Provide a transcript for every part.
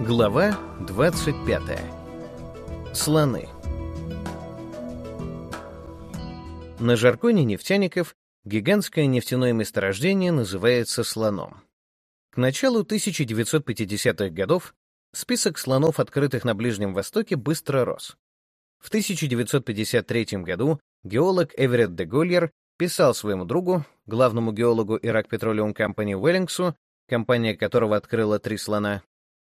Глава 25. Слоны. На жаргоне нефтяников гигантское нефтяное месторождение называется слоном. К началу 1950-х годов список слонов, открытых на Ближнем Востоке, быстро рос. В 1953 году геолог Эверетт де Гольер писал своему другу, главному геологу Ирак Петролиум Компани Уэллингсу, компания которого открыла три слона,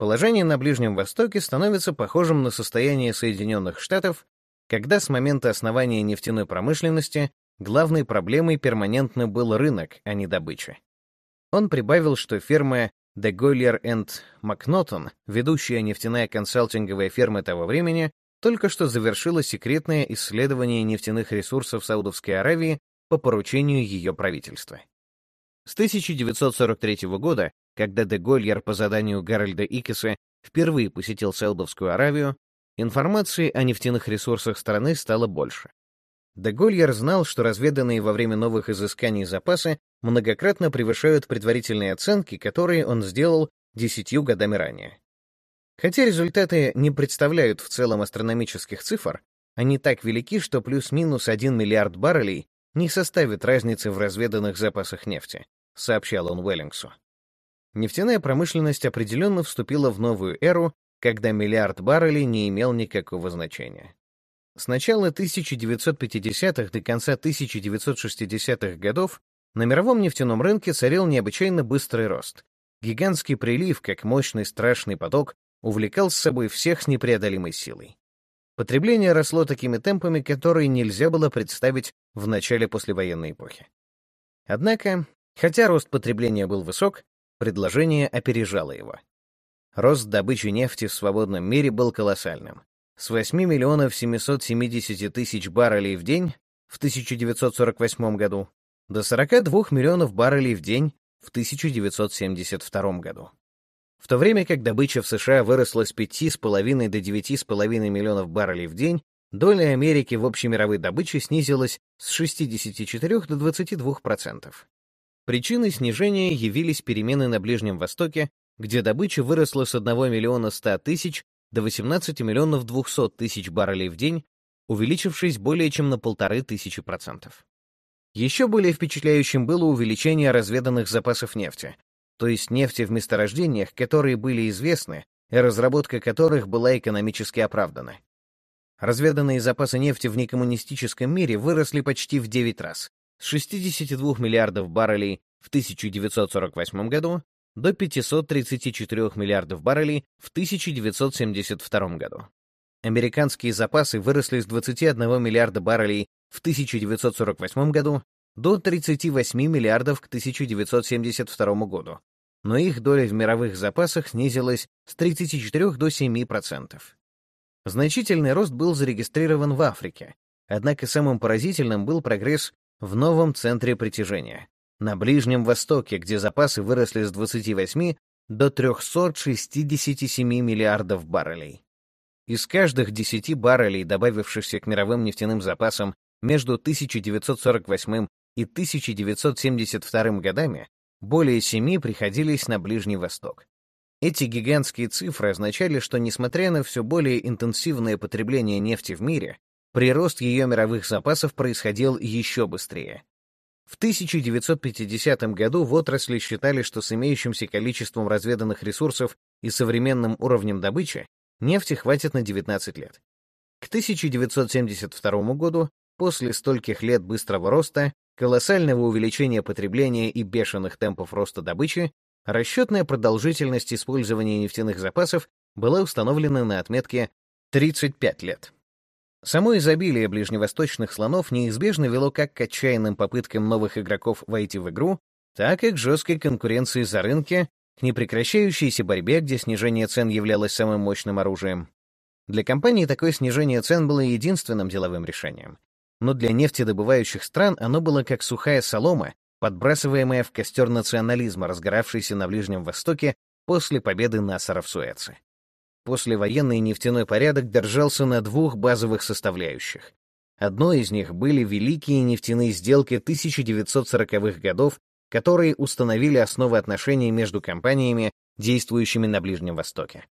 Положение на Ближнем Востоке становится похожим на состояние Соединенных Штатов, когда с момента основания нефтяной промышленности главной проблемой перманентно был рынок, а не добыча. Он прибавил, что фирма De Goyer McNaughton, ведущая нефтяная консалтинговая фирма того времени, только что завершила секретное исследование нефтяных ресурсов Саудовской Аравии по поручению ее правительства. С 1943 года когда де Гольер по заданию Гарольда Икеса впервые посетил Саудовскую Аравию, информации о нефтяных ресурсах страны стало больше. Де Гольер знал, что разведанные во время новых изысканий запасы многократно превышают предварительные оценки, которые он сделал десятью годами ранее. Хотя результаты не представляют в целом астрономических цифр, они так велики, что плюс-минус 1 миллиард баррелей не составит разницы в разведанных запасах нефти, сообщал он Уэллингсу. Нефтяная промышленность определенно вступила в новую эру, когда миллиард баррелей не имел никакого значения. С начала 1950-х до конца 1960-х годов на мировом нефтяном рынке царил необычайно быстрый рост. Гигантский прилив, как мощный страшный поток, увлекал с собой всех с непреодолимой силой. Потребление росло такими темпами, которые нельзя было представить в начале послевоенной эпохи. Однако, хотя рост потребления был высок, Предложение опережало его. Рост добычи нефти в свободном мире был колоссальным. С 8 миллионов 770 тысяч баррелей в день в 1948 году до 42 миллионов баррелей в день в 1972 году. В то время как добыча в США выросла с 5,5 до 9,5 миллионов баррелей в день, доля Америки в общей мировой добыче снизилась с 64 до 22%. Причиной снижения явились перемены на Ближнем Востоке, где добыча выросла с 1 миллиона 100 тысяч до 18 миллионов 200 тысяч баррелей в день, увеличившись более чем на полторы тысячи процентов. Еще более впечатляющим было увеличение разведанных запасов нефти, то есть нефти в месторождениях, которые были известны и разработка которых была экономически оправдана. Разведанные запасы нефти в некоммунистическом мире выросли почти в 9 раз, с 62 миллиардов баррелей в 1948 году до 534 миллиардов баррелей в 1972 году. Американские запасы выросли с 21 миллиарда баррелей в 1948 году до 38 миллиардов к 1972 году, но их доля в мировых запасах снизилась с 34 до 7%. Значительный рост был зарегистрирован в Африке, однако самым поразительным был прогресс в новом центре притяжения, на Ближнем Востоке, где запасы выросли с 28 до 367 миллиардов баррелей. Из каждых 10 баррелей, добавившихся к мировым нефтяным запасам между 1948 и 1972 годами, более 7 приходились на Ближний Восток. Эти гигантские цифры означали, что несмотря на все более интенсивное потребление нефти в мире, прирост ее мировых запасов происходил еще быстрее. В 1950 году в отрасли считали, что с имеющимся количеством разведанных ресурсов и современным уровнем добычи нефти хватит на 19 лет. К 1972 году, после стольких лет быстрого роста, колоссального увеличения потребления и бешеных темпов роста добычи, расчетная продолжительность использования нефтяных запасов была установлена на отметке 35 лет. Само изобилие ближневосточных слонов неизбежно вело как к отчаянным попыткам новых игроков войти в игру, так и к жесткой конкуренции за рынки, к непрекращающейся борьбе, где снижение цен являлось самым мощным оружием. Для компании такое снижение цен было единственным деловым решением. Но для нефтедобывающих стран оно было как сухая солома, подбрасываемая в костер национализма, разгоравшийся на Ближнем Востоке после победы Насара в Суэце послевоенный нефтяной порядок держался на двух базовых составляющих. Одной из них были великие нефтяные сделки 1940-х годов, которые установили основы отношений между компаниями, действующими на Ближнем Востоке.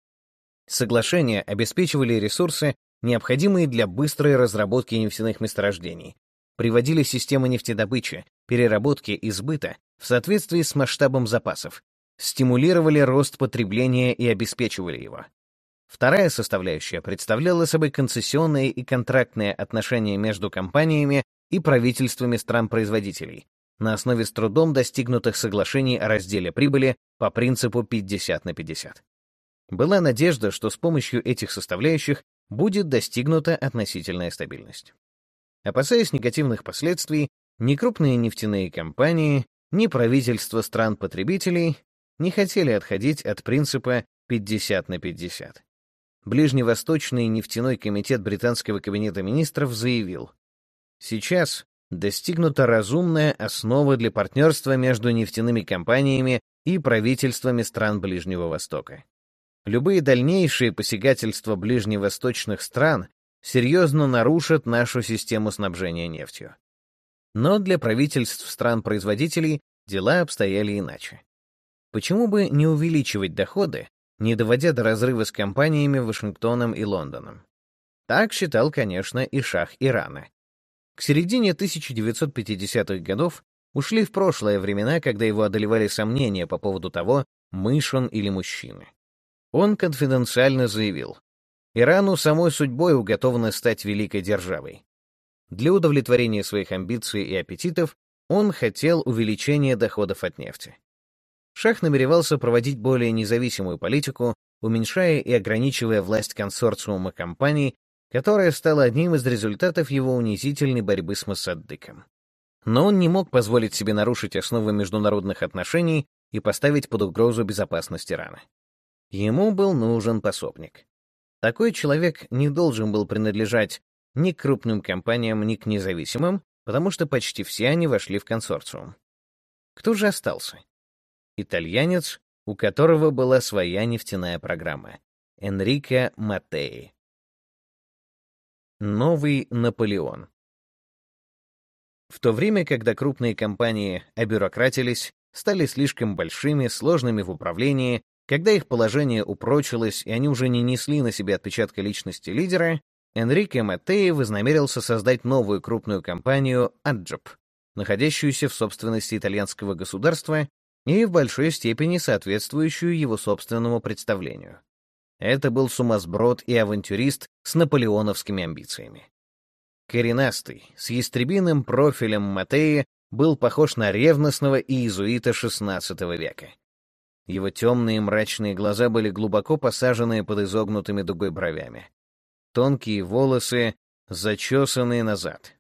Соглашения обеспечивали ресурсы, необходимые для быстрой разработки нефтяных месторождений, приводили системы нефтедобычи, переработки и сбыта в соответствии с масштабом запасов, стимулировали рост потребления и обеспечивали его. Вторая составляющая представляла собой концессионные и контрактные отношения между компаниями и правительствами стран-производителей на основе с трудом достигнутых соглашений о разделе прибыли по принципу 50 на 50. Была надежда, что с помощью этих составляющих будет достигнута относительная стабильность. Опасаясь негативных последствий, ни крупные нефтяные компании, ни правительства стран-потребителей не хотели отходить от принципа 50 на 50. Ближневосточный нефтяной комитет британского кабинета министров заявил, сейчас достигнута разумная основа для партнерства между нефтяными компаниями и правительствами стран Ближнего Востока. Любые дальнейшие посягательства ближневосточных стран серьезно нарушат нашу систему снабжения нефтью. Но для правительств стран-производителей дела обстояли иначе. Почему бы не увеличивать доходы, не доводя до разрыва с компаниями Вашингтоном и Лондоном? Так считал, конечно, и шах Ирана. К середине 1950-х годов ушли в прошлое времена, когда его одолевали сомнения по поводу того, мышь он или мужчина. Он конфиденциально заявил, Ирану самой судьбой уготовано стать великой державой. Для удовлетворения своих амбиций и аппетитов он хотел увеличения доходов от нефти. Шах намеревался проводить более независимую политику, уменьшая и ограничивая власть консорциума компаний, которая стала одним из результатов его унизительной борьбы с Моссаддыком. Но он не мог позволить себе нарушить основы международных отношений и поставить под угрозу безопасность Ирана. Ему был нужен пособник. Такой человек не должен был принадлежать ни к крупным компаниям, ни к независимым, потому что почти все они вошли в консорциум. Кто же остался? Итальянец, у которого была своя нефтяная программа. Энрико Маттеи. Новый Наполеон. В то время, когда крупные компании обюрократились, стали слишком большими, сложными в управлении, когда их положение упрочилось и они уже не несли на себе отпечатка личности лидера, Энрике Маттеи вознамерился создать новую крупную компанию «Аджоп», находящуюся в собственности итальянского государства и в большой степени соответствующую его собственному представлению. Это был сумасброд и авантюрист с наполеоновскими амбициями. Коренастый, с ястребиным профилем Матеи был похож на ревностного иезуита XVI века. Его темные мрачные глаза были глубоко посажены под изогнутыми дугой бровями. Тонкие волосы зачесанные назад.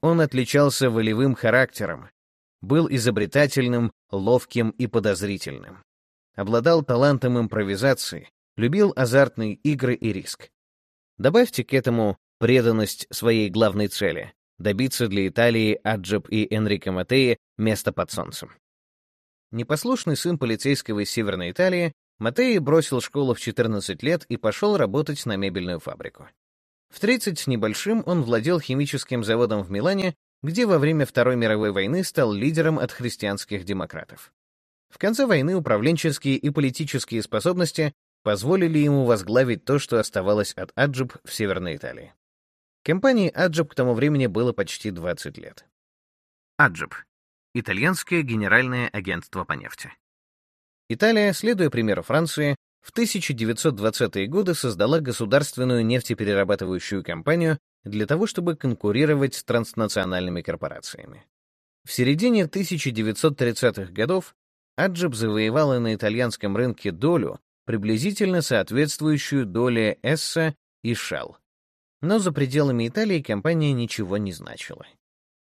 Он отличался волевым характером, был изобретательным, ловким и подозрительным. Обладал талантом импровизации, любил азартные игры и риск. Добавьте к этому преданность своей главной цели — добиться для Италии Аджаб и Энрико Матеи места под солнцем. Непослушный сын полицейского из Северной Италии, Матеи бросил школу в 14 лет и пошел работать на мебельную фабрику. В 30 с небольшим он владел химическим заводом в Милане, где во время Второй мировой войны стал лидером от христианских демократов. В конце войны управленческие и политические способности позволили ему возглавить то, что оставалось от Аджиб в Северной Италии. Компании Аджиб к тому времени было почти 20 лет. Аджиб Итальянское генеральное агентство по нефти. Италия, следуя примеру Франции, в 1920-е годы создала государственную нефтеперерабатывающую компанию для того, чтобы конкурировать с транснациональными корпорациями. В середине 1930-х годов Аджиб завоевала на итальянском рынке долю, приблизительно соответствующую доле Эсса и Shell. Но за пределами Италии компания ничего не значила.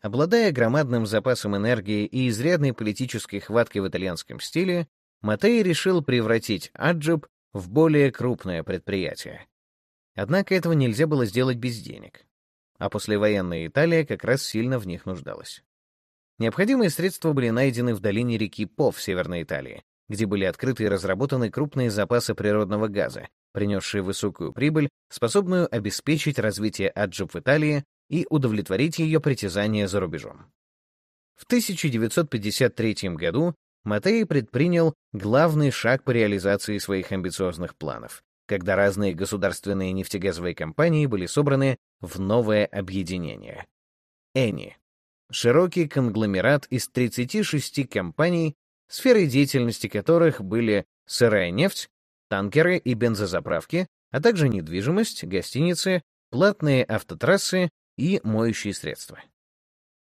Обладая громадным запасом энергии и изрядной политической хваткой в итальянском стиле, Матей решил превратить Аджиб в более крупное предприятие. Однако этого нельзя было сделать без денег. А послевоенная Италия как раз сильно в них нуждалась. Необходимые средства были найдены в долине реки По в Северной Италии, где были открыты и разработаны крупные запасы природного газа, принесшие высокую прибыль, способную обеспечить развитие Аджиб в Италии и удовлетворить ее притязания за рубежом. В 1953 году Матей предпринял главный шаг по реализации своих амбициозных планов, когда разные государственные нефтегазовые компании были собраны в новое объединение. Эни — широкий конгломерат из 36 компаний, сферой деятельности которых были сырая нефть, танкеры и бензозаправки, а также недвижимость, гостиницы, платные автотрассы и моющие средства.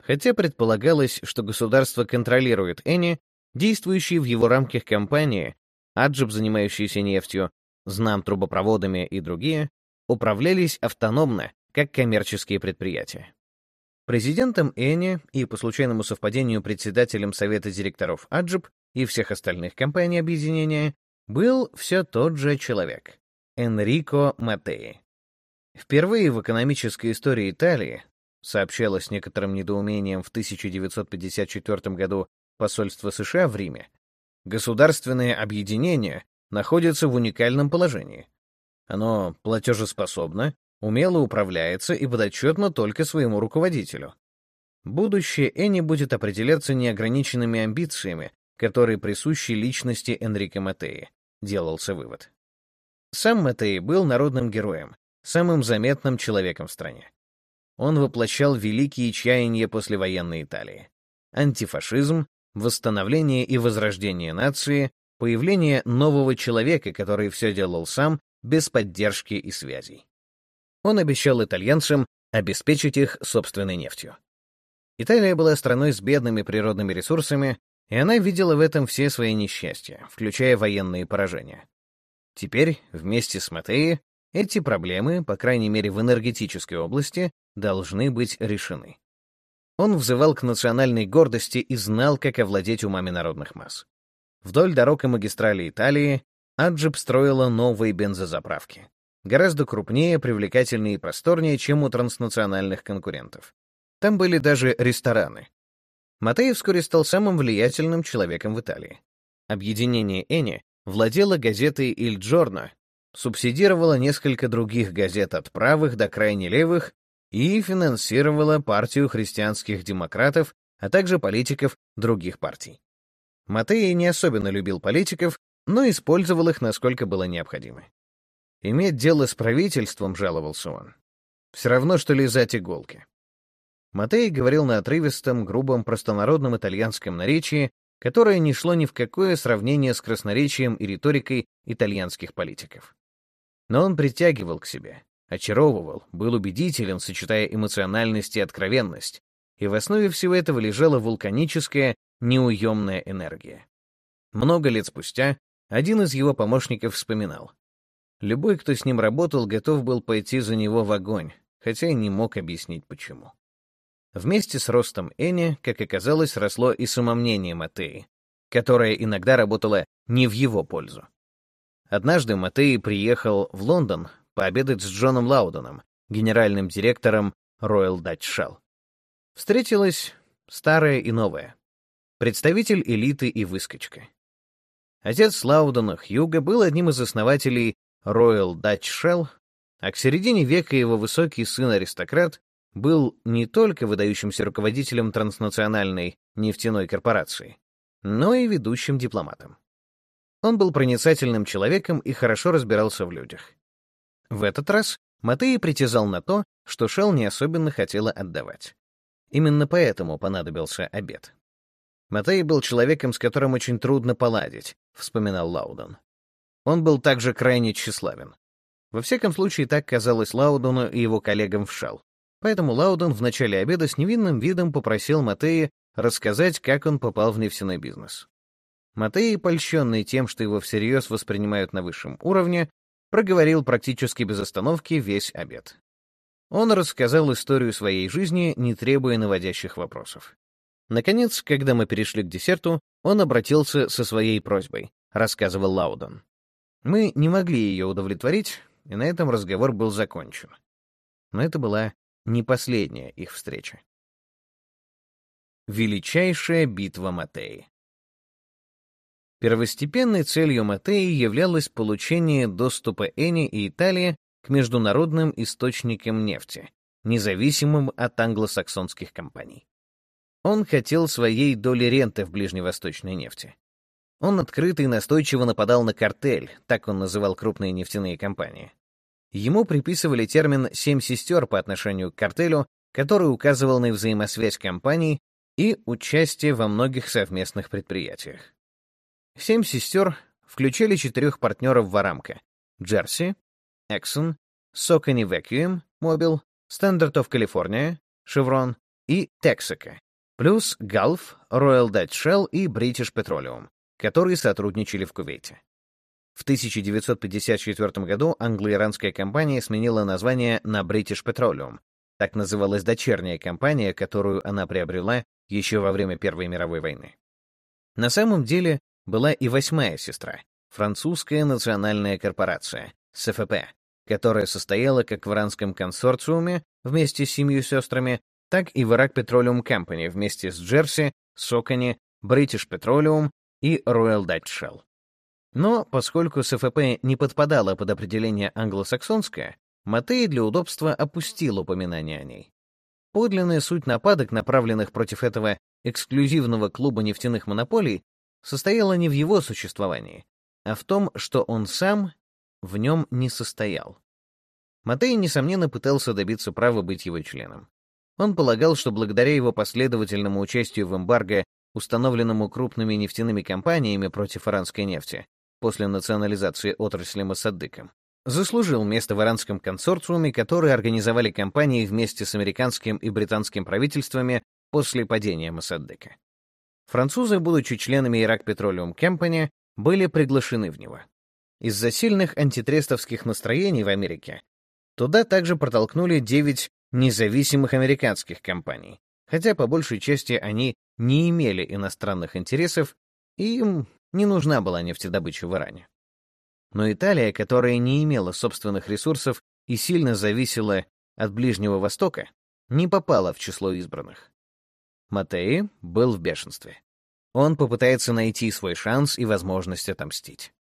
Хотя предполагалось, что государство контролирует Эни, действующие в его рамках компании, Аджиб, занимающиеся нефтью, Знам трубопроводами и другие, управлялись автономно, как коммерческие предприятия. Президентом Эни и, по случайному совпадению, председателем Совета директоров Аджиб и всех остальных компаний объединения был все тот же человек — Энрико Матеи. Впервые в экономической истории Италии, сообщалось некоторым недоумением в 1954 году посольство США в Риме, государственное объединение находится в уникальном положении. Оно платежеспособно, умело управляется и подотчетно только своему руководителю. Будущее Эни будет определяться неограниченными амбициями, которые присущи личности Энрико Матеи, делался вывод. Сам Матеи был народным героем, самым заметным человеком в стране. Он воплощал великие чаяния послевоенной Италии. Антифашизм, восстановление и возрождение нации, появление нового человека, который все делал сам, без поддержки и связей. Он обещал итальянцам обеспечить их собственной нефтью. Италия была страной с бедными природными ресурсами, и она видела в этом все свои несчастья, включая военные поражения. Теперь, вместе с Матеи, эти проблемы, по крайней мере в энергетической области, должны быть решены. Он взывал к национальной гордости и знал, как овладеть умами народных масс. Вдоль дорог и магистралей Италии Аджип строила новые бензозаправки, гораздо крупнее, привлекательнее и просторнее, чем у транснациональных конкурентов. Там были даже рестораны. Матеев вскоре стал самым влиятельным человеком в Италии. Объединение Эни владело газетой «Иль Джорно», субсидировало несколько других газет от правых до крайне левых и финансировало партию христианских демократов, а также политиков других партий. Матей не особенно любил политиков, но использовал их насколько было необходимо. Иметь дело с правительством, жаловался он. Все равно, что лизать иголки. Матей говорил на отрывистом, грубом, простонародном итальянском наречии, которое не шло ни в какое сравнение с красноречием и риторикой итальянских политиков. Но он притягивал к себе, очаровывал, был убедителен, сочетая эмоциональность и откровенность, и в основе всего этого лежала вулканическая, неуемная энергия. Много лет спустя один из его помощников вспоминал. Любой, кто с ним работал, готов был пойти за него в огонь, хотя и не мог объяснить почему. Вместе с ростом Эни, как оказалось, росло и самомнение Матеи, которое иногда работало не в его пользу. Однажды Матеи приехал в Лондон пообедать с Джоном Лауденом, генеральным директором Royal Dutch Shell. Встретилась старая и новая. Представитель элиты и выскочка. Отец Лаудена Хьюга был одним из основателей Royal Dutch Shell, а к середине века его высокий сын-аристократ был не только выдающимся руководителем транснациональной нефтяной корпорации, но и ведущим дипломатом. Он был проницательным человеком и хорошо разбирался в людях. В этот раз Матей притязал на то, что Шел не особенно хотела отдавать. Именно поэтому понадобился обед. Матей был человеком, с которым очень трудно поладить, вспоминал Лаудон. Он был также крайне тщеславен. Во всяком случае, так казалось Лаудону и его коллегам в Шел. Поэтому Лаудон в начале обеда с невинным видом попросил Матея рассказать, как он попал в нефтяной бизнес. Матей, польщенный тем, что его всерьез воспринимают на высшем уровне, проговорил практически без остановки весь обед. Он рассказал историю своей жизни, не требуя наводящих вопросов. Наконец, когда мы перешли к десерту, он обратился со своей просьбой, рассказывал Лаудон. Мы не могли ее удовлетворить, и на этом разговор был закончен. Но это была не последняя их встреча. Величайшая битва Матеи Первостепенной целью Матеи являлось получение доступа Эни и Италии к международным источникам нефти, независимым от англосаксонских компаний. Он хотел своей доли ренты в ближневосточной нефти. Он открыто и настойчиво нападал на картель, так он называл крупные нефтяные компании. Ему приписывали термин «семь сестер» по отношению к картелю, который указывал на взаимосвязь компаний и участие во многих совместных предприятиях. «Семь сестер» включали четырех партнеров в Арамко — Джерси, Exxon, Socony Vacuum, Mobil, Standard of California, Chevron и Texaco, плюс Gulf, Royal Dutch Shell и British Petroleum, которые сотрудничали в Кувейте. В 1954 году англо-иранская компания сменила название на British Petroleum. Так называлась дочерняя компания, которую она приобрела еще во время Первой мировой войны. На самом деле была и восьмая сестра — французская национальная корпорация, СФП, которая состояла как в иранском консорциуме вместе с семью сестрами, так и в Iraq Petroleum Company вместе с Джерси, Сокони, British Petroleum и Royal Dutch Shell. Но поскольку СФП не подпадала под определение англосаксонское, Матей для удобства опустил упоминание о ней. Подлинная суть нападок, направленных против этого эксклюзивного клуба нефтяных монополий, состояла не в его существовании, а в том, что он сам в нем не состоял. Матей, несомненно, пытался добиться права быть его членом. Он полагал, что благодаря его последовательному участию в эмбарго, установленному крупными нефтяными компаниями против иранской нефти, после национализации отрасли Моссаддыком, заслужил место в иранском консорциуме, который организовали компании вместе с американским и британским правительствами после падения Моссаддыка. Французы, будучи членами Iraq Petroleum Company, были приглашены в него. Из-за сильных антитрестовских настроений в Америке туда также протолкнули 9 независимых американских компаний, хотя по большей части они не имели иностранных интересов, и им не нужна была нефтедобыча в Иране. Но Италия, которая не имела собственных ресурсов и сильно зависела от Ближнего Востока, не попала в число избранных. Матеи был в бешенстве. Он попытается найти свой шанс и возможность отомстить.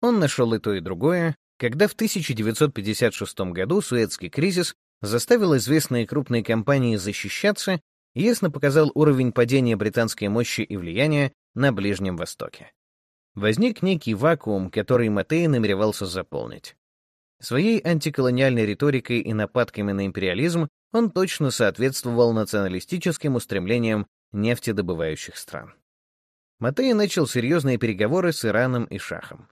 Он нашел и то, и другое, когда в 1956 году Суэцкий кризис заставил известные крупные компании защищаться и ясно показал уровень падения британской мощи и влияния на Ближнем Востоке возник некий вакуум, который Матей намеревался заполнить. Своей антиколониальной риторикой и нападками на империализм он точно соответствовал националистическим устремлениям нефтедобывающих стран. Матей начал серьезные переговоры с Ираном и Шахом.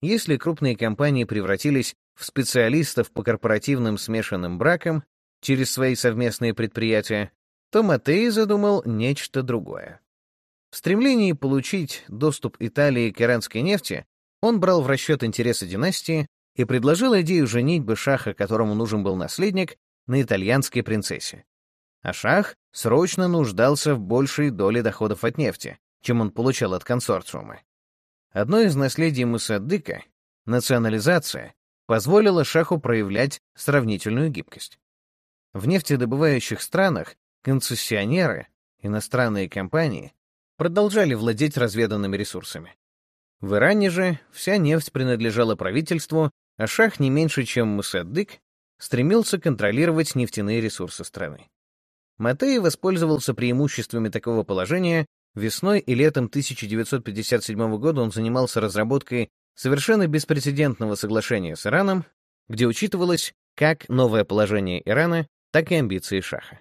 Если крупные компании превратились в специалистов по корпоративным смешанным бракам через свои совместные предприятия, то Матей задумал нечто другое. В стремлении получить доступ Италии к иранской нефти он брал в расчет интересы династии и предложил идею женитьбы шаха, которому нужен был наследник, на итальянской принцессе. А шах срочно нуждался в большей доле доходов от нефти, чем он получал от консорциума. Одно из наследий Мусаддыка, национализация, позволила шаху проявлять сравнительную гибкость. В нефтедобывающих странах концессионеры, иностранные компании, продолжали владеть разведанными ресурсами. В Иране же вся нефть принадлежала правительству, а шах не меньше, чем Мусаддык, стремился контролировать нефтяные ресурсы страны. Матей воспользовался преимуществами такого положения. Весной и летом 1957 года он занимался разработкой совершенно беспрецедентного соглашения с Ираном, где учитывалось как новое положение Ирана, так и амбиции Шаха.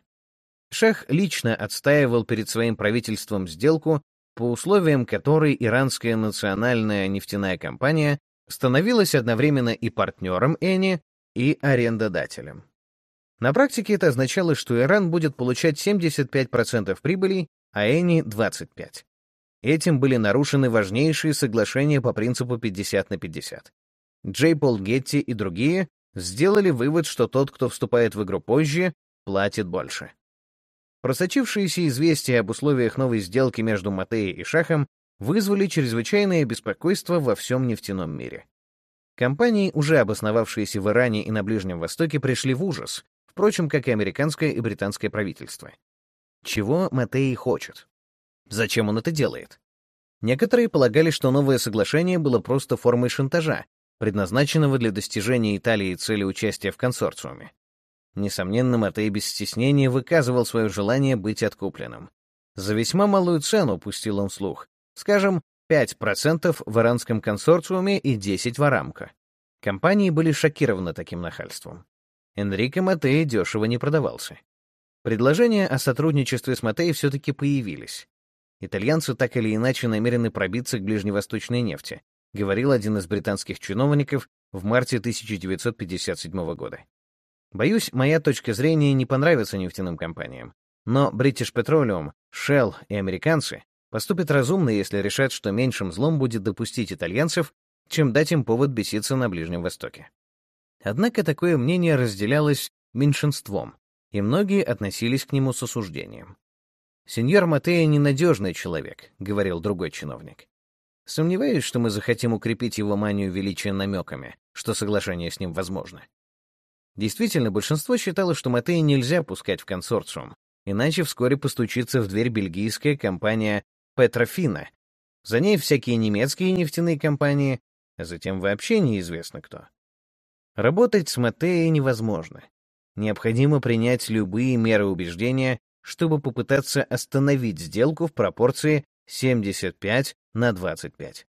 Шах лично отстаивал перед своим правительством сделку, по условиям которой иранская национальная нефтяная компания становилась одновременно и партнером Эни, и арендодателем. На практике это означало, что Иран будет получать 75% прибыли, а Эни — 25%. Этим были нарушены важнейшие соглашения по принципу 50 на 50. Джей Пол Гетти и другие сделали вывод, что тот, кто вступает в игру позже, платит больше. Просочившиеся известия об условиях новой сделки между Матеей и Шахом вызвали чрезвычайное беспокойство во всем нефтяном мире. Компании, уже обосновавшиеся в Иране и на Ближнем Востоке, пришли в ужас, впрочем, как и американское и британское правительство. Чего Матей хочет? Зачем он это делает? Некоторые полагали, что новое соглашение было просто формой шантажа, предназначенного для достижения Италии цели участия в консорциуме. Несомненно, Матей без стеснения выказывал свое желание быть откупленным. За весьма малую цену пустил он слух. Скажем, 5% в иранском консорциуме и 10% в Арамко. Компании были шокированы таким нахальством. Энрико Матей дешево не продавался. Предложения о сотрудничестве с Матей все-таки появились. Итальянцы так или иначе намерены пробиться к ближневосточной нефти, говорил один из британских чиновников в марте 1957 года. Боюсь, моя точка зрения не понравится нефтяным компаниям, но British Petroleum, Shell и американцы поступят разумно, если решат, что меньшим злом будет допустить итальянцев, чем дать им повод беситься на Ближнем Востоке. Однако такое мнение разделялось меньшинством, и многие относились к нему с осуждением. «Сеньор Матея ненадежный человек», — говорил другой чиновник. «Сомневаюсь, что мы захотим укрепить его манию величия намеками, что соглашение с ним возможно». Действительно, большинство считало, что Матея нельзя пускать в консорциум, иначе вскоре постучится в дверь бельгийская компания Петрофина. За ней всякие немецкие нефтяные компании, а затем вообще неизвестно кто. Работать с Матеей невозможно. Необходимо принять любые меры убеждения, чтобы попытаться остановить сделку в пропорции 75 на 25.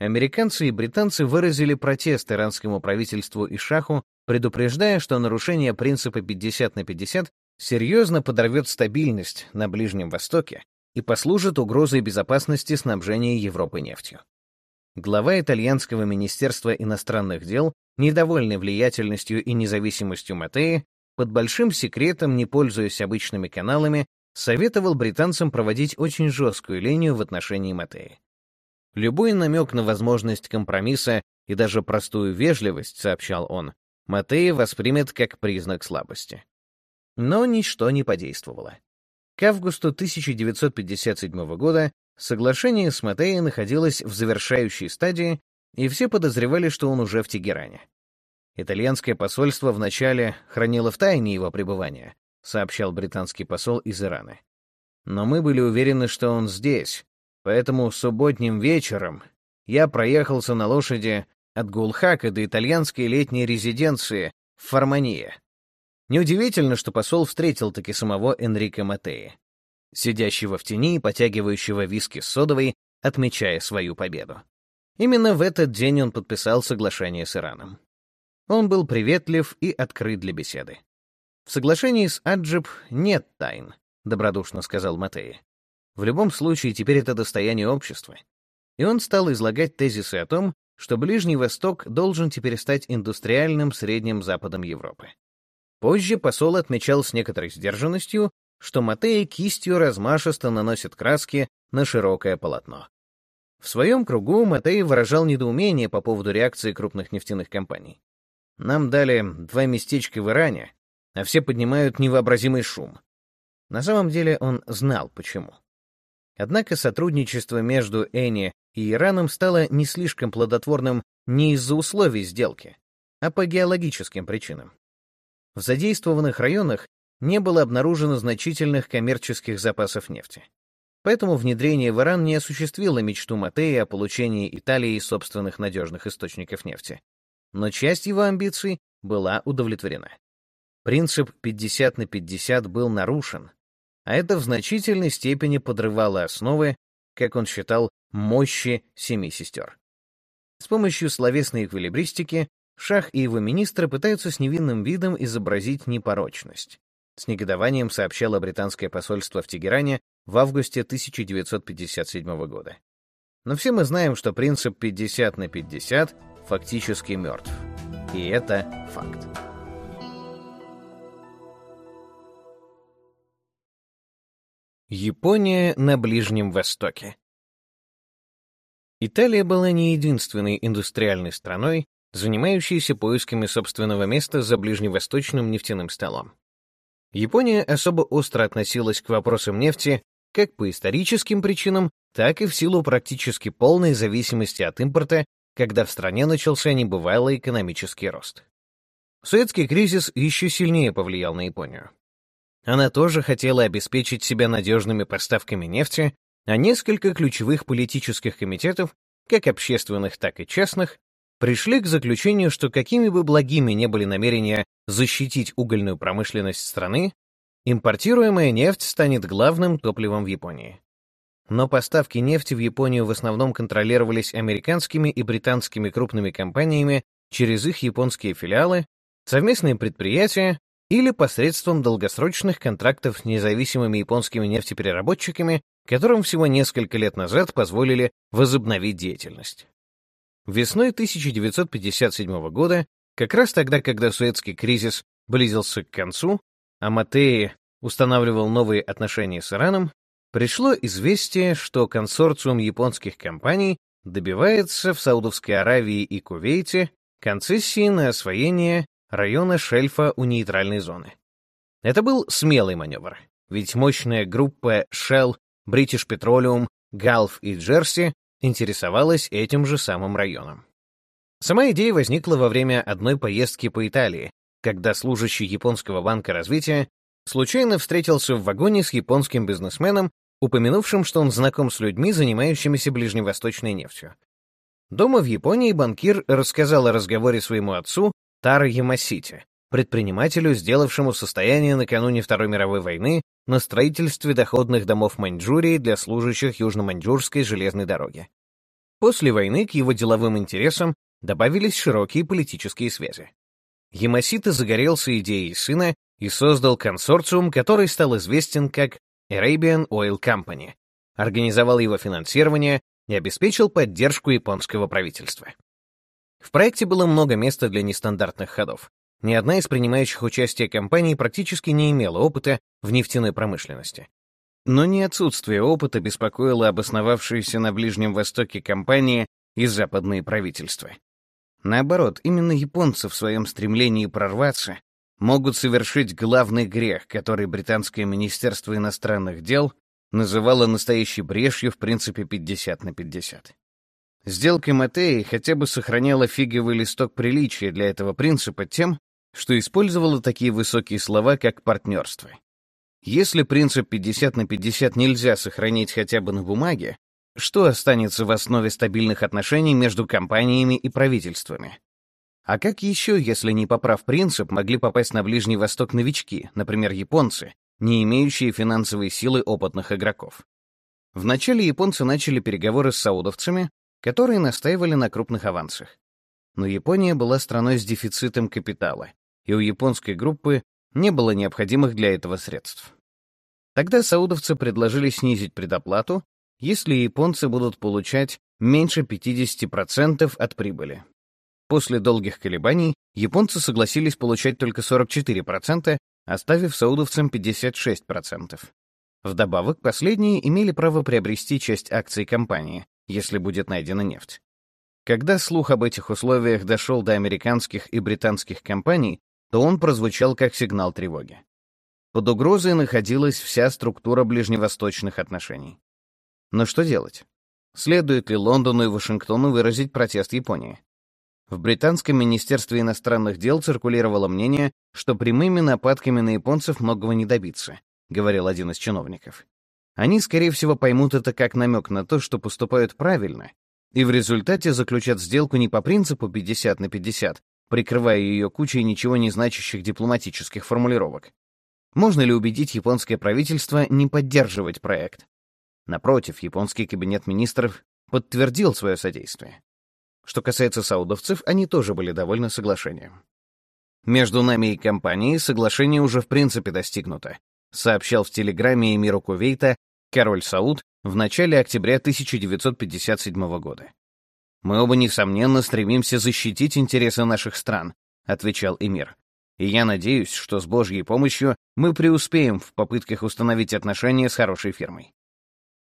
Американцы и британцы выразили протест иранскому правительству и шаху, предупреждая, что нарушение принципа 50 на 50 серьезно подорвет стабильность на Ближнем Востоке и послужит угрозой безопасности снабжения Европы нефтью. Глава итальянского министерства иностранных дел недовольный влиятельностью и независимостью Матеи, под большим секретом, не пользуясь обычными каналами, советовал британцам проводить очень жесткую линию в отношении Матеи. Любой намек на возможность компромисса и даже простую вежливость, сообщал он, Матея воспримет как признак слабости. Но ничто не подействовало. К августу 1957 года соглашение с Матеей находилось в завершающей стадии, и все подозревали, что он уже в Тегеране. Итальянское посольство вначале хранило в тайне его пребывание, сообщал британский посол из Ирана. Но мы были уверены, что он здесь, поэтому субботним вечером я проехался на лошади от Гулхака до итальянской летней резиденции в Форманье. Неудивительно, что посол встретил таки самого Энрико Матеи, сидящего в тени и потягивающего виски с содовой, отмечая свою победу. Именно в этот день он подписал соглашение с Ираном. Он был приветлив и открыт для беседы. «В соглашении с Аджиб нет тайн», — добродушно сказал Матеи. «В любом случае, теперь это достояние общества». И он стал излагать тезисы о том, что Ближний Восток должен теперь стать индустриальным Средним Западом Европы. Позже посол отмечал с некоторой сдержанностью, что Матеи кистью размашисто наносит краски на широкое полотно. В своем кругу Матей выражал недоумение по поводу реакции крупных нефтяных компаний. «Нам дали два местечка в Иране, а все поднимают невообразимый шум». На самом деле он знал, почему. Однако сотрудничество между Эни и Ираном стало не слишком плодотворным не из-за условий сделки, а по геологическим причинам. В задействованных районах не было обнаружено значительных коммерческих запасов нефти. Поэтому внедрение в Иран не осуществило мечту Матеи о получении Италии собственных надежных источников нефти. Но часть его амбиций была удовлетворена. Принцип 50 на 50 был нарушен, а это в значительной степени подрывало основы, как он считал, мощи семи сестер. С помощью словесной эквилибристики Шах и его министры пытаются с невинным видом изобразить непорочность. С негодованием сообщало британское посольство в Тегеране в августе 1957 года. Но все мы знаем, что принцип 50 на 50 фактически мертв. И это факт. Япония на Ближнем Востоке Италия была не единственной индустриальной страной, занимающейся поисками собственного места за ближневосточным нефтяным столом. Япония особо остро относилась к вопросам нефти как по историческим причинам, так и в силу практически полной зависимости от импорта, когда в стране начался небывалый экономический рост. Советский кризис еще сильнее повлиял на Японию. Она тоже хотела обеспечить себя надежными поставками нефти, а несколько ключевых политических комитетов, как общественных, так и частных, пришли к заключению, что какими бы благими не были намерения защитить угольную промышленность страны, Импортируемая нефть станет главным топливом в Японии. но поставки нефти в Японию в основном контролировались американскими и британскими крупными компаниями через их японские филиалы, совместные предприятия или посредством долгосрочных контрактов с независимыми японскими нефтепереработчиками, которым всего несколько лет назад позволили возобновить деятельность. Весной 1957 года, как раз тогда, когда Суэцкий кризис близился к концу, а Матеи устанавливал новые отношения с Ираном, пришло известие, что консорциум японских компаний добивается в Саудовской Аравии и Кувейте концессии на освоение района шельфа у нейтральной зоны. Это был смелый маневр, ведь мощная группа Shell, British Petroleum, Gulf и Джерси интересовалась этим же самым районом. Сама идея возникла во время одной поездки по Италии, когда служащий Японского банка развития случайно встретился в вагоне с японским бизнесменом, упомянувшим, что он знаком с людьми, занимающимися ближневосточной нефтью. Дома в Японии банкир рассказал о разговоре своему отцу Таро Ямасити, предпринимателю, сделавшему состояние накануне Второй мировой войны на строительстве доходных домов Маньчжурии для служащих Южно-Маньчжурской железной дороги. После войны к его деловым интересам добавились широкие политические связи. Ямасита загорелся идеей сына и создал консорциум, который стал известен как Arabian Oil Company, организовал его финансирование и обеспечил поддержку японского правительства. В проекте было много места для нестандартных ходов. Ни одна из принимающих участие компаний практически не имела опыта в нефтяной промышленности. Но не отсутствие опыта беспокоило обосновавшиеся на Ближнем Востоке компании и западные правительства. Наоборот, именно японцы в своем стремлении прорваться могут совершить главный грех, который британское министерство иностранных дел называло настоящей брешью в принципе 50 на 50. Сделка Матеи хотя бы сохраняла фиговый листок приличия для этого принципа тем, что использовала такие высокие слова, как партнерство. Если принцип 50 на 50 нельзя сохранить хотя бы на бумаге, что останется в основе стабильных отношений между компаниями и правительствами? А как еще, если не поправ принцип, могли попасть на Ближний Восток новички, например, японцы, не имеющие финансовой силы опытных игроков? Вначале японцы начали переговоры с саудовцами, которые настаивали на крупных авансах. Но Япония была страной с дефицитом капитала, и у японской группы не было необходимых для этого средств. Тогда саудовцы предложили снизить предоплату, если японцы будут получать меньше 50% от прибыли. После долгих колебаний японцы согласились получать только 44%, оставив саудовцам 56%. Вдобавок, последние имели право приобрести часть акций компании, если будет найдена нефть. Когда слух об этих условиях дошел до американских и британских компаний, то он прозвучал как сигнал тревоги. Под угрозой находилась вся структура ближневосточных отношений. Но что делать? Следует ли Лондону и Вашингтону выразить протест Японии? В британском министерстве иностранных дел циркулировало мнение, что прямыми нападками на японцев многого не добиться, говорил один из чиновников. Они, скорее всего, поймут это как намек на то, что поступают правильно, и в результате заключат сделку не по принципу 50 на 50, прикрывая ее кучей ничего не значащих дипломатических формулировок. Можно ли убедить японское правительство не поддерживать проект? Напротив, японский кабинет министров подтвердил свое содействие. Что касается саудовцев, они тоже были довольны соглашением. Между нами и компанией соглашение уже в принципе достигнуто, сообщал в телеграмме эмиру Кувейта король Сауд в начале октября 1957 года. «Мы оба, несомненно, стремимся защитить интересы наших стран», — отвечал эмир. «И я надеюсь, что с Божьей помощью мы преуспеем в попытках установить отношения с хорошей фирмой».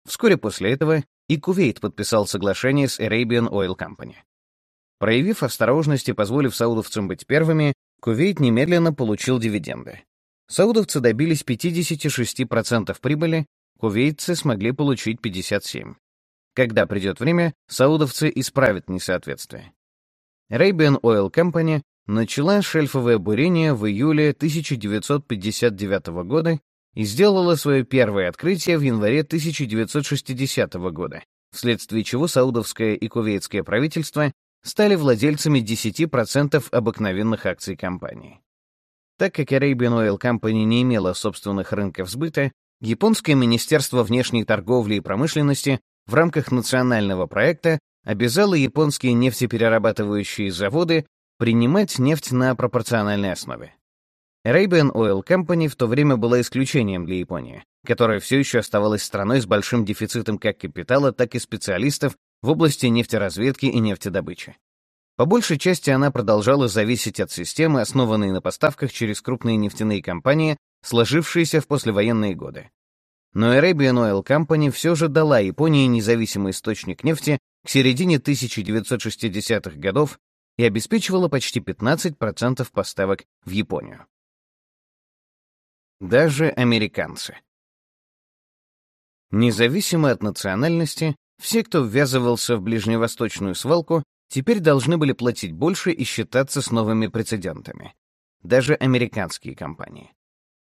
Вскоре после этого и Кувейт подписал соглашение с Arabian Oil Company. Проявив осторожность и позволив саудовцам быть первыми, Кувейт немедленно получил дивиденды. Саудовцы добились 56% прибыли, кувейтцы смогли получить 57%. Когда придет время, саудовцы исправят несоответствие. Arabian Oil Company начала шельфовое бурение в июле 1959 года и сделала свое первое открытие в январе 1960 года, вследствие чего саудовское и кувейтское правительство стали владельцами 10% обыкновенных акций компании. Так как Arabian Oil Company не имела собственных рынков сбыта, Японское министерство внешней торговли и промышленности в рамках национального проекта обязало японские нефтеперерабатывающие заводы принимать нефть на пропорциональной основе. Arabian Oil Company в то время была исключением для Японии, которая все еще оставалась страной с большим дефицитом как капитала, так и специалистов в области нефтеразведки и нефтедобычи. По большей части она продолжала зависеть от системы, основанной на поставках через крупные нефтяные компании, сложившиеся в послевоенные годы. Но Arabian Oil Company все же дала Японии независимый источник нефти к середине 1960-х годов и обеспечивала почти 15% поставок в Японию. Даже американцы. Независимо от национальности, все, кто ввязывался в ближневосточную свалку, теперь должны были платить больше и считаться с новыми прецедентами. Даже американские компании.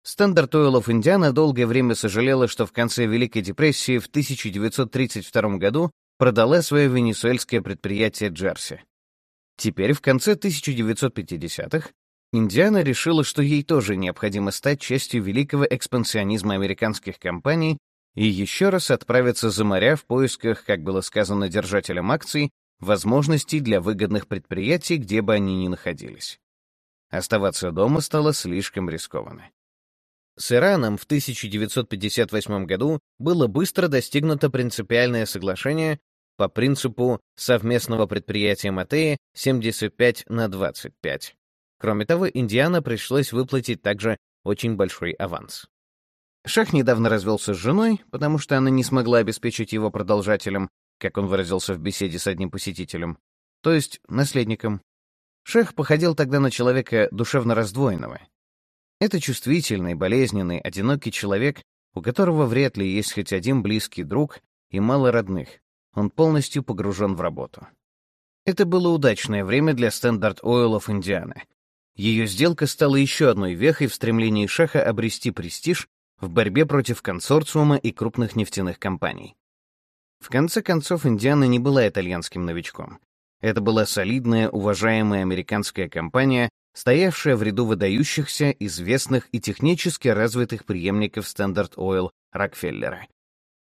Стандарт Oil Indiana долгое время сожалела, что в конце Великой депрессии в 1932 году продала свое венесуэльское предприятие Джерси. Теперь, в конце 1950-х, Индиана решила, что ей тоже необходимо стать частью великого экспансионизма американских компаний и еще раз отправиться за моря в поисках, как было сказано держателям акций, возможностей для выгодных предприятий, где бы они ни находились. Оставаться дома стало слишком рискованно. С Ираном в 1958 году было быстро достигнуто принципиальное соглашение по принципу совместного предприятия Матеи 75 на 25. Кроме того, Индиана пришлось выплатить также очень большой аванс. Шах недавно развелся с женой, потому что она не смогла обеспечить его продолжателем, как он выразился в беседе с одним посетителем, то есть наследником. Шах походил тогда на человека душевно раздвоенного, это чувствительный, болезненный, одинокий человек, у которого вряд ли есть хоть один близкий друг и мало родных. Он полностью погружен в работу. Это было удачное время для Standard Oil of Indiana. Ее сделка стала еще одной вехой в стремлении Шаха обрести престиж в борьбе против консорциума и крупных нефтяных компаний. В конце концов, Индиана не была итальянским новичком. Это была солидная, уважаемая американская компания, стоявшая в ряду выдающихся, известных и технически развитых преемников Standard Oil Рокфеллера.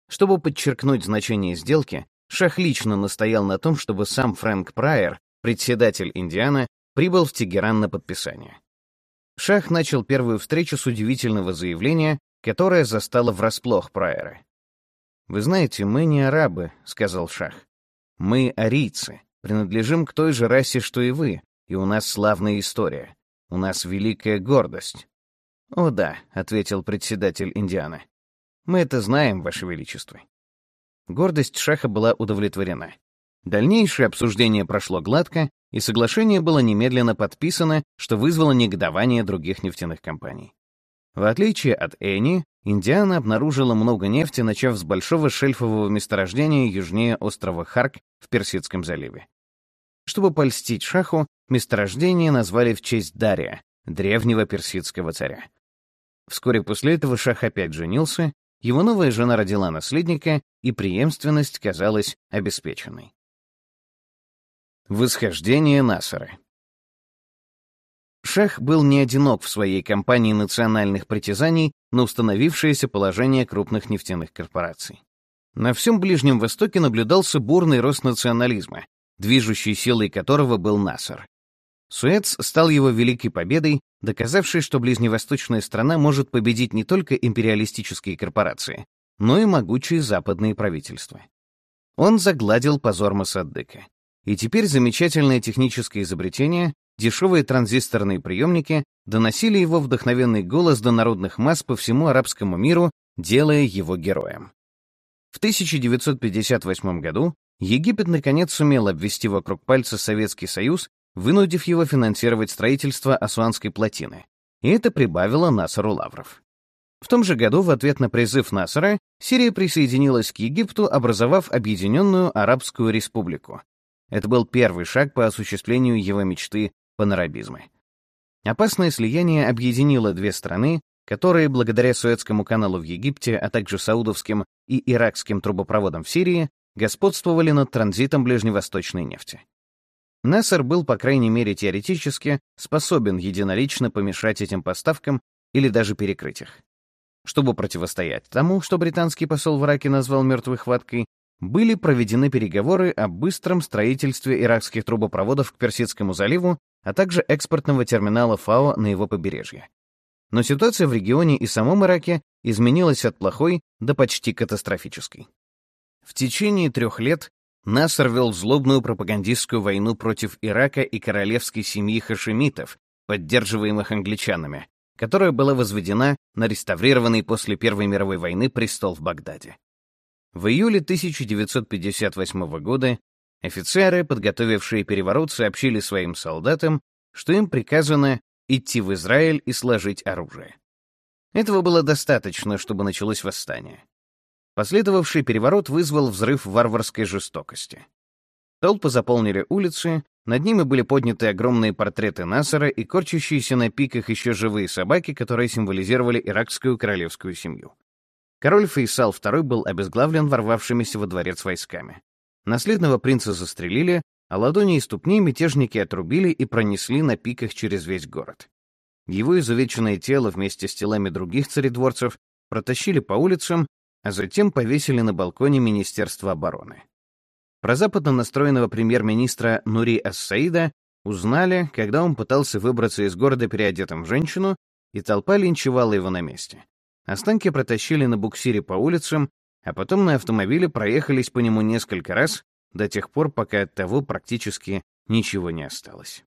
Чтобы подчеркнуть значение сделки, Шах лично настоял на том, чтобы сам Фрэнк Прайер, председатель Индиана, прибыл в Тегеран на подписание. Шах начал первую встречу с удивительного заявления, которое застало врасплох Прайера. «Вы знаете, мы не арабы», — сказал Шах. «Мы арийцы, принадлежим к той же расе, что и вы, и у нас славная история. У нас великая гордость». «О да», — ответил председатель Индианы. «Мы это знаем, Ваше Величество». Гордость Шаха была удовлетворена. Дальнейшее обсуждение прошло гладко, и соглашение было немедленно подписано, что вызвало негодование других нефтяных компаний. В отличие от Эни, Индиана обнаружила много нефти, начав с большого шельфового месторождения южнее острова Харк в Персидском заливе. Чтобы польстить шаху, месторождение назвали в честь Дария, древнего персидского царя. Вскоре после этого шах опять женился, его новая жена родила наследника, и преемственность казалась обеспеченной. Восхождение Насара Шах был не одинок в своей кампании национальных притязаний на установившееся положение крупных нефтяных корпораций. На всем Ближнем Востоке наблюдался бурный рост национализма, движущей силой которого был Насар. Суэц стал его великой победой, доказавшей, что ближневосточная страна может победить не только империалистические корпорации, но и могучие западные правительства. Он загладил позор Масаддыка. И теперь замечательное техническое изобретение, дешевые транзисторные приемники, доносили его вдохновенный голос до народных масс по всему арабскому миру, делая его героем. В 1958 году Египет наконец сумел обвести вокруг пальца Советский Союз, вынудив его финансировать строительство Асуанской плотины, и это прибавило Насару лавров. В том же году в ответ на призыв Насара Сирия присоединилась к Египту, образовав Объединенную Арабскую Республику. Это был первый шаг по осуществлению его мечты панарабизма. Опасное слияние объединило две страны, которые, благодаря Суэцкому каналу в Египте, а также саудовским и иракским трубопроводам в Сирии, господствовали над транзитом ближневосточной нефти. Нассер был, по крайней мере теоретически, способен единолично помешать этим поставкам или даже перекрыть их. Чтобы противостоять тому, что британский посол в Ираке назвал мертвой хваткой, были проведены переговоры о быстром строительстве иракских трубопроводов к Персидскому заливу, а также экспортного терминала ФАО на его побережье. Но ситуация в регионе и самом Ираке изменилась от плохой до почти катастрофической. В течение трех лет Насар вел злобную пропагандистскую войну против Ирака и королевской семьи хашемитов, поддерживаемых англичанами, которая была возведена на реставрированный после Первой мировой войны престол в Багдаде. В июле 1958 года офицеры, подготовившие переворот, сообщили своим солдатам, что им приказано идти в Израиль и сложить оружие. Этого было достаточно, чтобы началось восстание. Последовавший переворот вызвал взрыв варварской жестокости. Толпы заполнили улицы, над ними были подняты огромные портреты Насара и корчащиеся на пиках еще живые собаки, которые символизировали иракскую королевскую семью. Король Фейсал II был обезглавлен ворвавшимися во дворец войсками. Наследного принца застрелили, а ладони и ступни мятежники отрубили и пронесли на пиках через весь город. Его изувеченное тело вместе с телами других царедворцев протащили по улицам, а затем повесили на балконе Министерства обороны. Про западно настроенного премьер-министра Нури Ас-Саида узнали, когда он пытался выбраться из города переодетым в женщину, и толпа линчевала его на месте. Останки протащили на буксире по улицам, а потом на автомобиле проехались по нему несколько раз, до тех пор, пока от того практически ничего не осталось.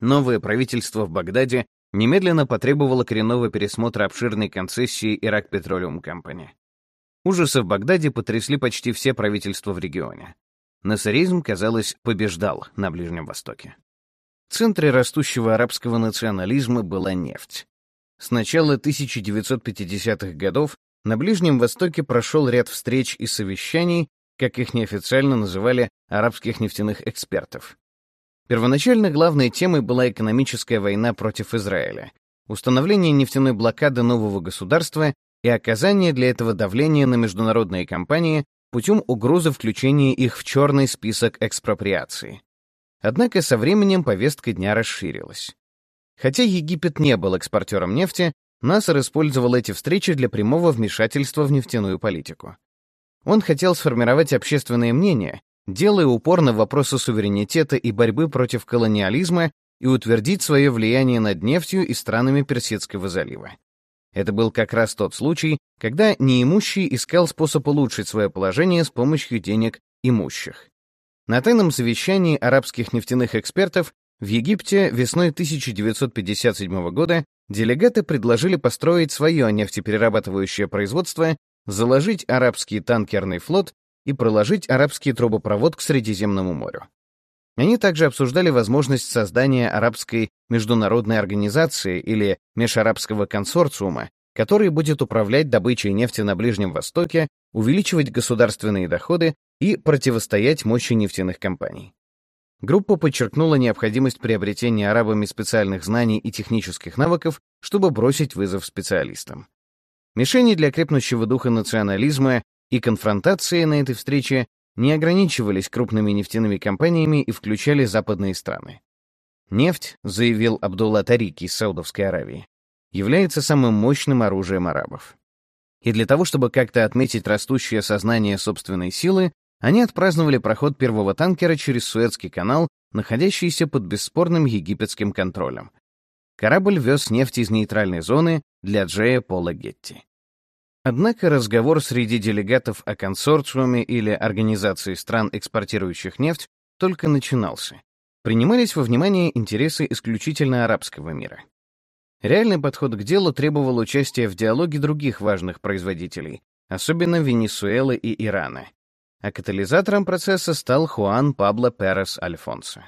Новое правительство в Багдаде немедленно потребовало коренного пересмотра обширной концессии Ирак Petroleum Company. Ужасы в Багдаде потрясли почти все правительства в регионе. Насаризм, казалось, побеждал на Ближнем Востоке. В центре растущего арабского национализма была нефть. С начала 1950-х годов на Ближнем Востоке прошел ряд встреч и совещаний, как их неофициально называли, арабских нефтяных экспертов. Первоначально главной темой была экономическая война против Израиля, установление нефтяной блокады нового государства и оказание для этого давления на международные компании путем угрозы включения их в черный список экспроприации. Однако со временем повестка дня расширилась. Хотя Египет не был экспортером нефти, Насар использовал эти встречи для прямого вмешательства в нефтяную политику. Он хотел сформировать общественное мнение, делая упор на вопросы суверенитета и борьбы против колониализма и утвердить свое влияние над нефтью и странами Персидского залива. Это был как раз тот случай, когда неимущий искал способ улучшить свое положение с помощью денег имущих. На тайном совещании арабских нефтяных экспертов в Египте весной 1957 года делегаты предложили построить свое нефтеперерабатывающее производство, заложить арабский танкерный флот и проложить арабский трубопровод к Средиземному морю. Они также обсуждали возможность создания арабской международной организации или межарабского консорциума, который будет управлять добычей нефти на Ближнем Востоке, увеличивать государственные доходы и противостоять мощи нефтяных компаний. Группа подчеркнула необходимость приобретения арабами специальных знаний и технических навыков, чтобы бросить вызов специалистам. Мишени для крепнущего духа национализма и конфронтации на этой встрече не ограничивались крупными нефтяными компаниями и включали западные страны. Нефть, заявил Абдулла Тарики из Саудовской Аравии, является самым мощным оружием арабов. И для того, чтобы как-то отметить растущее сознание собственной силы, они отпраздновали проход первого танкера через Суэцкий канал, находящийся под бесспорным египетским контролем. Корабль вез нефть из нейтральной зоны для Джея Пола Гетти. Однако разговор среди делегатов о консорциуме или организации стран, экспортирующих нефть, только начинался. Принимались во внимание интересы исключительно арабского мира. Реальный подход к делу требовал участия в диалоге других важных производителей, особенно Венесуэлы и Ирана. А катализатором процесса стал Хуан Пабло Перес Альфонсо.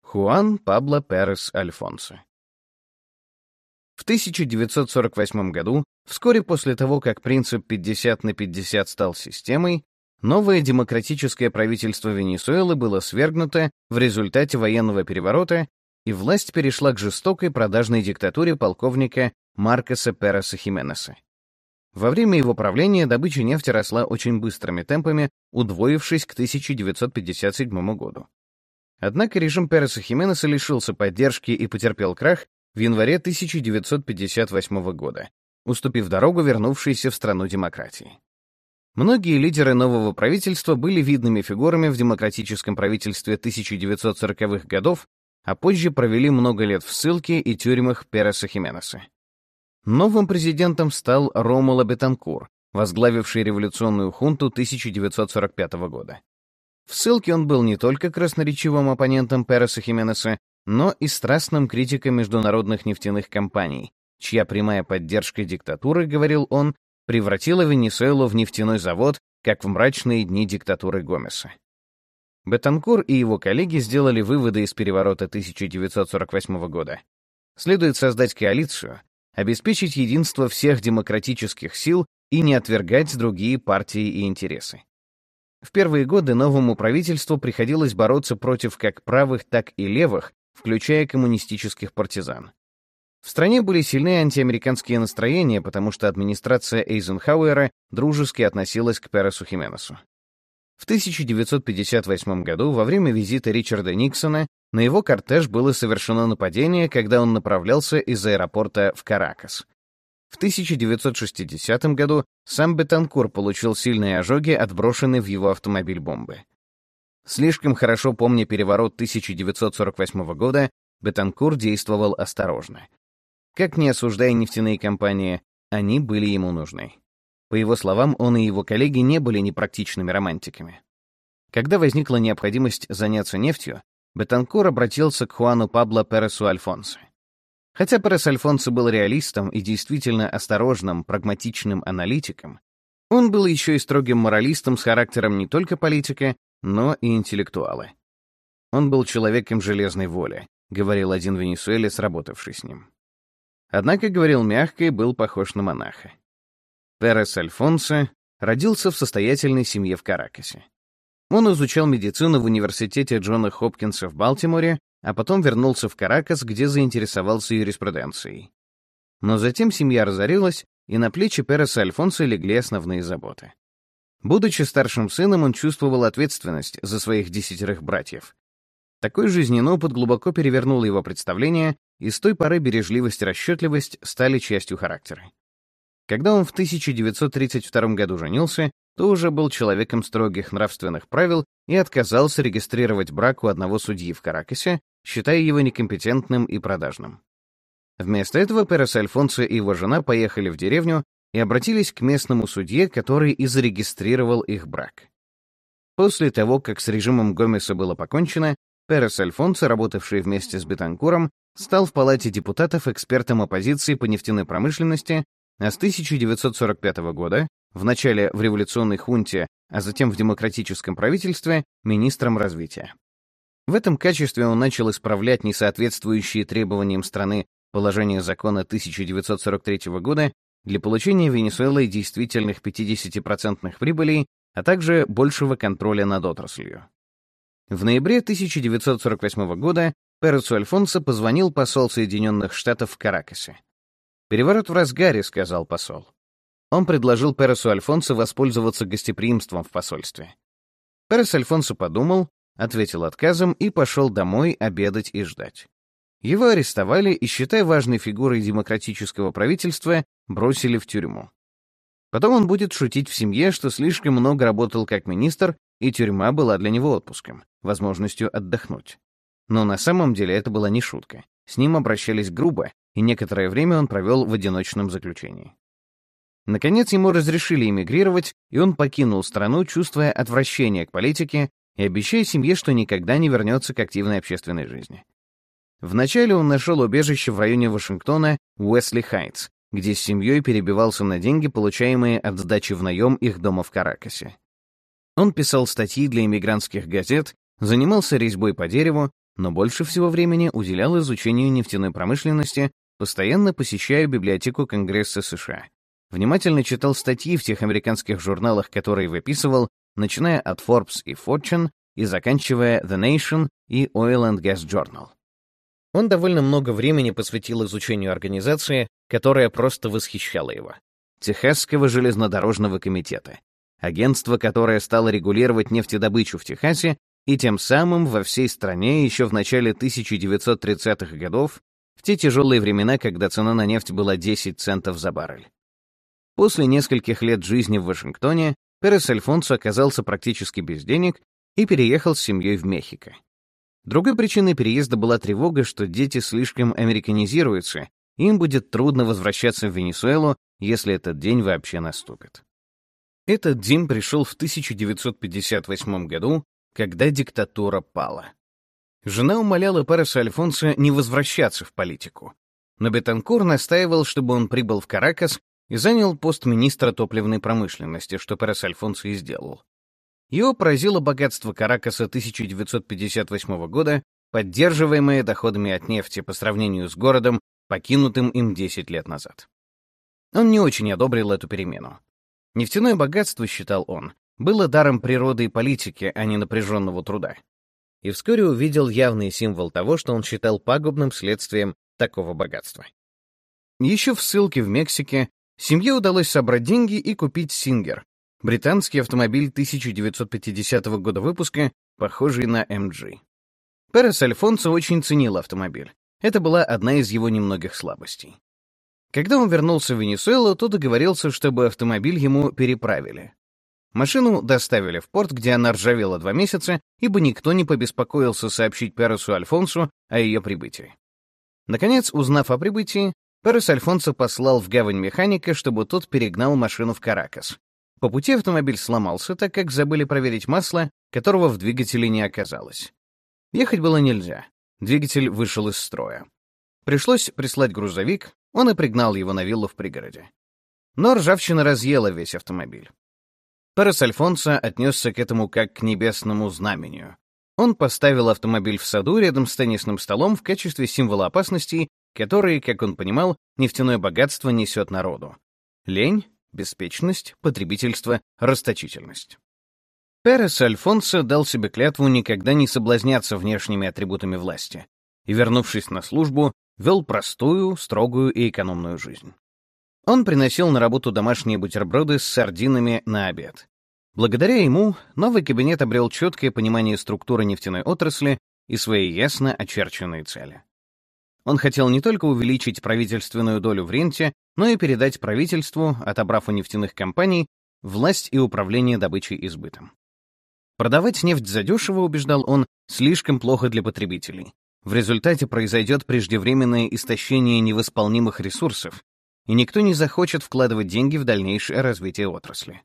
Хуан Пабло Перес Альфонсо в 1948 году, вскоре после того, как принцип 50 на 50 стал системой, новое демократическое правительство Венесуэлы было свергнуто в результате военного переворота, и власть перешла к жестокой продажной диктатуре полковника Маркоса Переса Хименеса. Во время его правления добыча нефти росла очень быстрыми темпами, удвоившись к 1957 году. Однако режим Переса Хименеса лишился поддержки и потерпел крах в январе 1958 года, уступив дорогу вернувшейся в страну демократии. Многие лидеры нового правительства были видными фигурами в демократическом правительстве 1940-х годов, а позже провели много лет в ссылке и тюрьмах Переса Хименеса. Новым президентом стал Ромула Бетанкур, возглавивший революционную хунту 1945 года. В ссылке он был не только красноречивым оппонентом Переса Хименеса, но и страстным критиком международных нефтяных компаний, чья прямая поддержка диктатуры, говорил он, превратила Венесуэлу в нефтяной завод, как в мрачные дни диктатуры Гомеса. Бетанкур и его коллеги сделали выводы из переворота 1948 года. Следует создать коалицию, обеспечить единство всех демократических сил и не отвергать другие партии и интересы. В первые годы новому правительству приходилось бороться против как правых, так и левых, включая коммунистических партизан. В стране были сильные антиамериканские настроения, потому что администрация Эйзенхауэра дружески относилась к Пересу Хименесу. В 1958 году, во время визита Ричарда Никсона, на его кортеж было совершено нападение, когда он направлялся из аэропорта в Каракас. В 1960 году сам Бетанкур получил сильные ожоги, отброшенные в его автомобиль бомбы. Слишком хорошо помня переворот 1948 года, Бетанкур действовал осторожно. Как не осуждая нефтяные компании, они были ему нужны. По его словам, он и его коллеги не были непрактичными романтиками. Когда возникла необходимость заняться нефтью, Бетанкур обратился к Хуану Пабло Пересу Альфонсо. Хотя Перес Альфонсо был реалистом и действительно осторожным, прагматичным аналитиком, он был еще и строгим моралистом с характером не только политика, но и интеллектуала. Он был человеком железной воли, говорил один венесуэлец, работавший с ним. Однако говорил мягко и был похож на монаха. Перес Альфонсо родился в состоятельной семье в Каракасе. Он изучал медицину в университете Джона Хопкинса в Балтиморе, а потом вернулся в Каракас, где заинтересовался юриспруденцией. Но затем семья разорилась, и на плечи Переса Альфонсо легли основные заботы. Будучи старшим сыном, он чувствовал ответственность за своих десятерых братьев. Такой жизненный опыт глубоко перевернул его представление, и с той поры бережливость и расчетливость стали частью характера. Когда он в 1932 году женился, то уже был человеком строгих нравственных правил и отказался регистрировать брак у одного судьи в Каракасе, считая его некомпетентным и продажным. Вместо этого Перес Альфонсо и его жена поехали в деревню и обратились к местному судье, который и зарегистрировал их брак. После того, как с режимом Гомеса было покончено, Перес Альфонсо, работавший вместе с Бетанкуром, стал в Палате депутатов экспертом оппозиции по нефтяной промышленности, а с 1945 года, в начале в революционной хунте, а затем в демократическом правительстве, министром развития. В этом качестве он начал исправлять несоответствующие требованиям страны положения закона 1943 года для получения Венесуэлой действительных 50% прибылей, а также большего контроля над отраслью. В ноябре 1948 года Пересу Альфонсо позвонил посол Соединенных Штатов в Каракасе. «Переворот в разгаре», — сказал посол. Он предложил Пересу Альфонсо воспользоваться гостеприимством в посольстве. Перес Альфонсо подумал, ответил отказом и пошел домой обедать и ждать. Его арестовали и, считая важной фигурой демократического правительства, бросили в тюрьму. Потом он будет шутить в семье, что слишком много работал как министр, и тюрьма была для него отпуском, возможностью отдохнуть. Но на самом деле это была не шутка. С ним обращались грубо, и некоторое время он провел в одиночном заключении. Наконец ему разрешили эмигрировать, и он покинул страну, чувствуя отвращение к политике и обещая семье, что никогда не вернется к активной общественной жизни. Вначале он нашел убежище в районе Вашингтона Уэсли Хайтс, где с семьей перебивался на деньги, получаемые от сдачи в наем их дома в Каракасе. Он писал статьи для иммигрантских газет, занимался резьбой по дереву, но больше всего времени уделял изучению нефтяной промышленности, постоянно посещая библиотеку Конгресса США. Внимательно читал статьи в тех американских журналах, которые выписывал, начиная от Forbes и Fortune и заканчивая The Nation и Oil and Gas Journal. Он довольно много времени посвятил изучению организации, которая просто восхищала его. Техасского железнодорожного комитета, агентство, которое стало регулировать нефтедобычу в Техасе и тем самым во всей стране еще в начале 1930-х годов те тяжелые времена, когда цена на нефть была 10 центов за баррель. После нескольких лет жизни в Вашингтоне Перес Альфонсо оказался практически без денег и переехал с семьей в Мехико. Другой причиной переезда была тревога, что дети слишком американизируются, им будет трудно возвращаться в Венесуэлу, если этот день вообще наступит. Этот день пришел в 1958 году, когда диктатура пала. Жена умоляла Переса Альфонса не возвращаться в политику, но Бетанкур настаивал, чтобы он прибыл в Каракас и занял пост министра топливной промышленности, что Перес Альфонсо и сделал. Его поразило богатство Каракаса 1958 года, поддерживаемое доходами от нефти по сравнению с городом, покинутым им 10 лет назад. Он не очень одобрил эту перемену. Нефтяное богатство, считал он, было даром природы и политики, а не напряженного труда. И вскоре увидел явный символ того, что он считал пагубным следствием такого богатства. Еще в ссылке в Мексике семье удалось собрать деньги и купить «Сингер», британский автомобиль 1950 года выпуска, похожий на MG. Перес Альфонсо очень ценил автомобиль. Это была одна из его немногих слабостей. Когда он вернулся в Венесуэлу, то договорился, чтобы автомобиль ему переправили. Машину доставили в порт, где она ржавела два месяца, ибо никто не побеспокоился сообщить Пересу Альфонсу о ее прибытии. Наконец, узнав о прибытии, Перес Альфонсо послал в гавань механика, чтобы тот перегнал машину в Каракас. По пути автомобиль сломался, так как забыли проверить масло, которого в двигателе не оказалось. Ехать было нельзя. Двигатель вышел из строя. Пришлось прислать грузовик, он и пригнал его на виллу в пригороде. Но ржавчина разъела весь автомобиль. Перес Альфонсо отнесся к этому как к небесному знамению. Он поставил автомобиль в саду рядом с теннисным столом в качестве символа опасностей, которые, как он понимал, нефтяное богатство несет народу. Лень, беспечность, потребительство, расточительность. Перес Альфонсо дал себе клятву никогда не соблазняться внешними атрибутами власти и, вернувшись на службу, вел простую, строгую и экономную жизнь. Он приносил на работу домашние бутерброды с сардинами на обед. Благодаря ему новый кабинет обрел четкое понимание структуры нефтяной отрасли и свои ясно очерченные цели. Он хотел не только увеличить правительственную долю в ренте, но и передать правительству, отобрав у нефтяных компаний, власть и управление добычей и сбытом. Продавать нефть задешево, убеждал он, слишком плохо для потребителей. В результате произойдет преждевременное истощение невосполнимых ресурсов, и никто не захочет вкладывать деньги в дальнейшее развитие отрасли.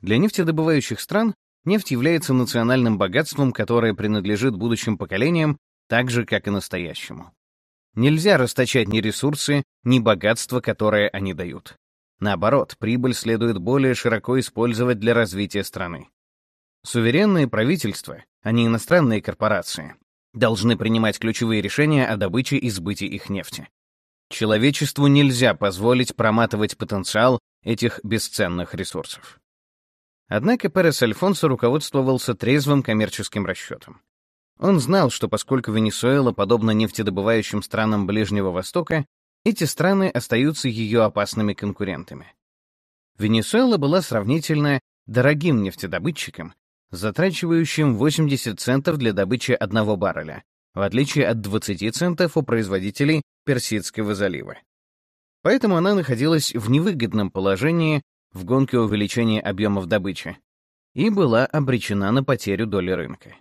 Для нефтедобывающих стран нефть является национальным богатством, которое принадлежит будущим поколениям, так же, как и настоящему. Нельзя расточать ни ресурсы, ни богатство, которое они дают. Наоборот, прибыль следует более широко использовать для развития страны. Суверенные правительства, а не иностранные корпорации, должны принимать ключевые решения о добыче и сбытии их нефти. Человечеству нельзя позволить проматывать потенциал этих бесценных ресурсов. Однако Перес Альфонсо руководствовался трезвым коммерческим расчетом. Он знал, что поскольку Венесуэла подобна нефтедобывающим странам Ближнего Востока, эти страны остаются ее опасными конкурентами. Венесуэла была сравнительно дорогим нефтедобытчиком, затрачивающим 80 центов для добычи одного барреля, в отличие от 20 центов у производителей Персидского залива. Поэтому она находилась в невыгодном положении в гонке увеличения объемов добычи и была обречена на потерю доли рынка.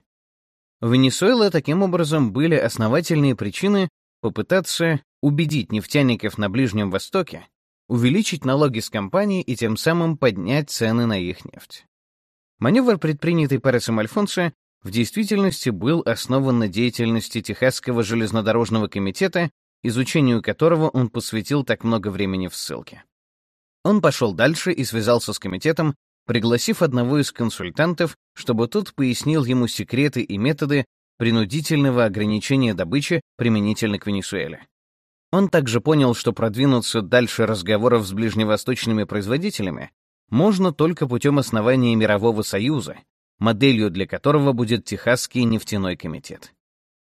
В Венесуэле таким образом были основательные причины попытаться убедить нефтяников на Ближнем Востоке увеличить налоги с компаний и тем самым поднять цены на их нефть. Маневр, предпринятый Пересом Альфонсо, в действительности был основан на деятельности Техасского железнодорожного комитета, изучению которого он посвятил так много времени в ссылке. Он пошел дальше и связался с комитетом, пригласив одного из консультантов, чтобы тот пояснил ему секреты и методы принудительного ограничения добычи применительно к Венесуэле. Он также понял, что продвинуться дальше разговоров с ближневосточными производителями можно только путем основания Мирового Союза, моделью для которого будет Техасский нефтяной комитет.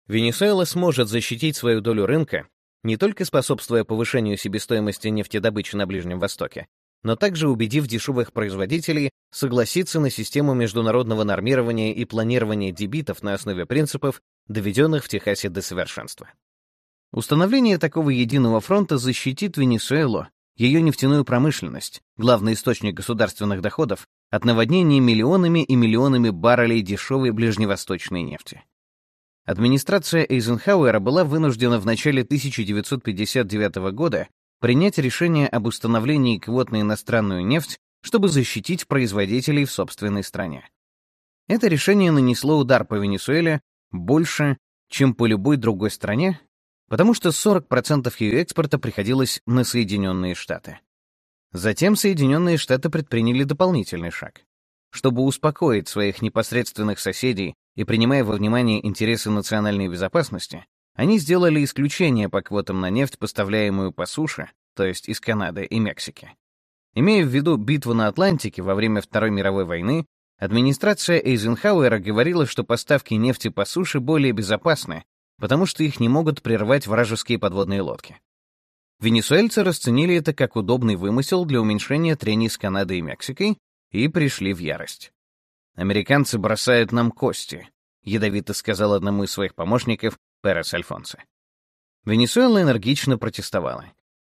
Венесуэла сможет защитить свою долю рынка, не только способствуя повышению себестоимости нефтедобычи на Ближнем Востоке, но также убедив дешевых производителей согласиться на систему международного нормирования и планирования дебитов на основе принципов, доведенных в Техасе до совершенства. Установление такого единого фронта защитит Венесуэлу, ее нефтяную промышленность, главный источник государственных доходов, от наводнения миллионами и миллионами баррелей дешевой ближневосточной нефти. Администрация Эйзенхауэра была вынуждена в начале 1959 года принять решение об установлении квот на иностранную нефть, чтобы защитить производителей в собственной стране. Это решение нанесло удар по Венесуэле больше, чем по любой другой стране, потому что 40% ее экспорта приходилось на Соединенные Штаты. Затем Соединенные Штаты предприняли дополнительный шаг. Чтобы успокоить своих непосредственных соседей и принимая во внимание интересы национальной безопасности, они сделали исключение по квотам на нефть, поставляемую по суше, то есть из Канады и Мексики. Имея в виду битву на Атлантике во время Второй мировой войны, администрация Эйзенхауэра говорила, что поставки нефти по суше более безопасны, потому что их не могут прервать вражеские подводные лодки. Венесуэльцы расценили это как удобный вымысел для уменьшения трений с Канадой и Мексикой и пришли в ярость. «Американцы бросают нам кости», — ядовито сказал одному из своих помощников Перес Альфонсо. Венесуэла энергично протестовала,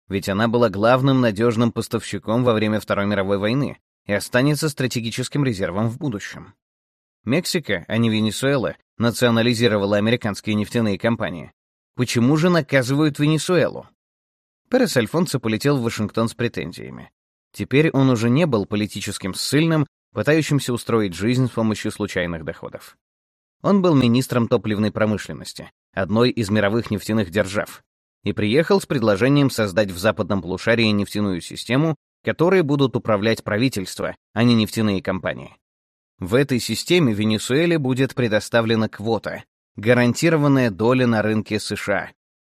ведь она была главным надежным поставщиком во время Второй мировой войны и останется стратегическим резервом в будущем. Мексика, а не Венесуэла, национализировала американские нефтяные компании. Почему же наказывают Венесуэлу? Перес Альфонсо полетел в Вашингтон с претензиями. Теперь он уже не был политическим ссыльным, пытающимся устроить жизнь с помощью случайных доходов. Он был министром топливной промышленности, одной из мировых нефтяных держав, и приехал с предложением создать в западном полушарии нефтяную систему, которой будут управлять правительства, а не нефтяные компании. В этой системе Венесуэле будет предоставлена квота, гарантированная доля на рынке США,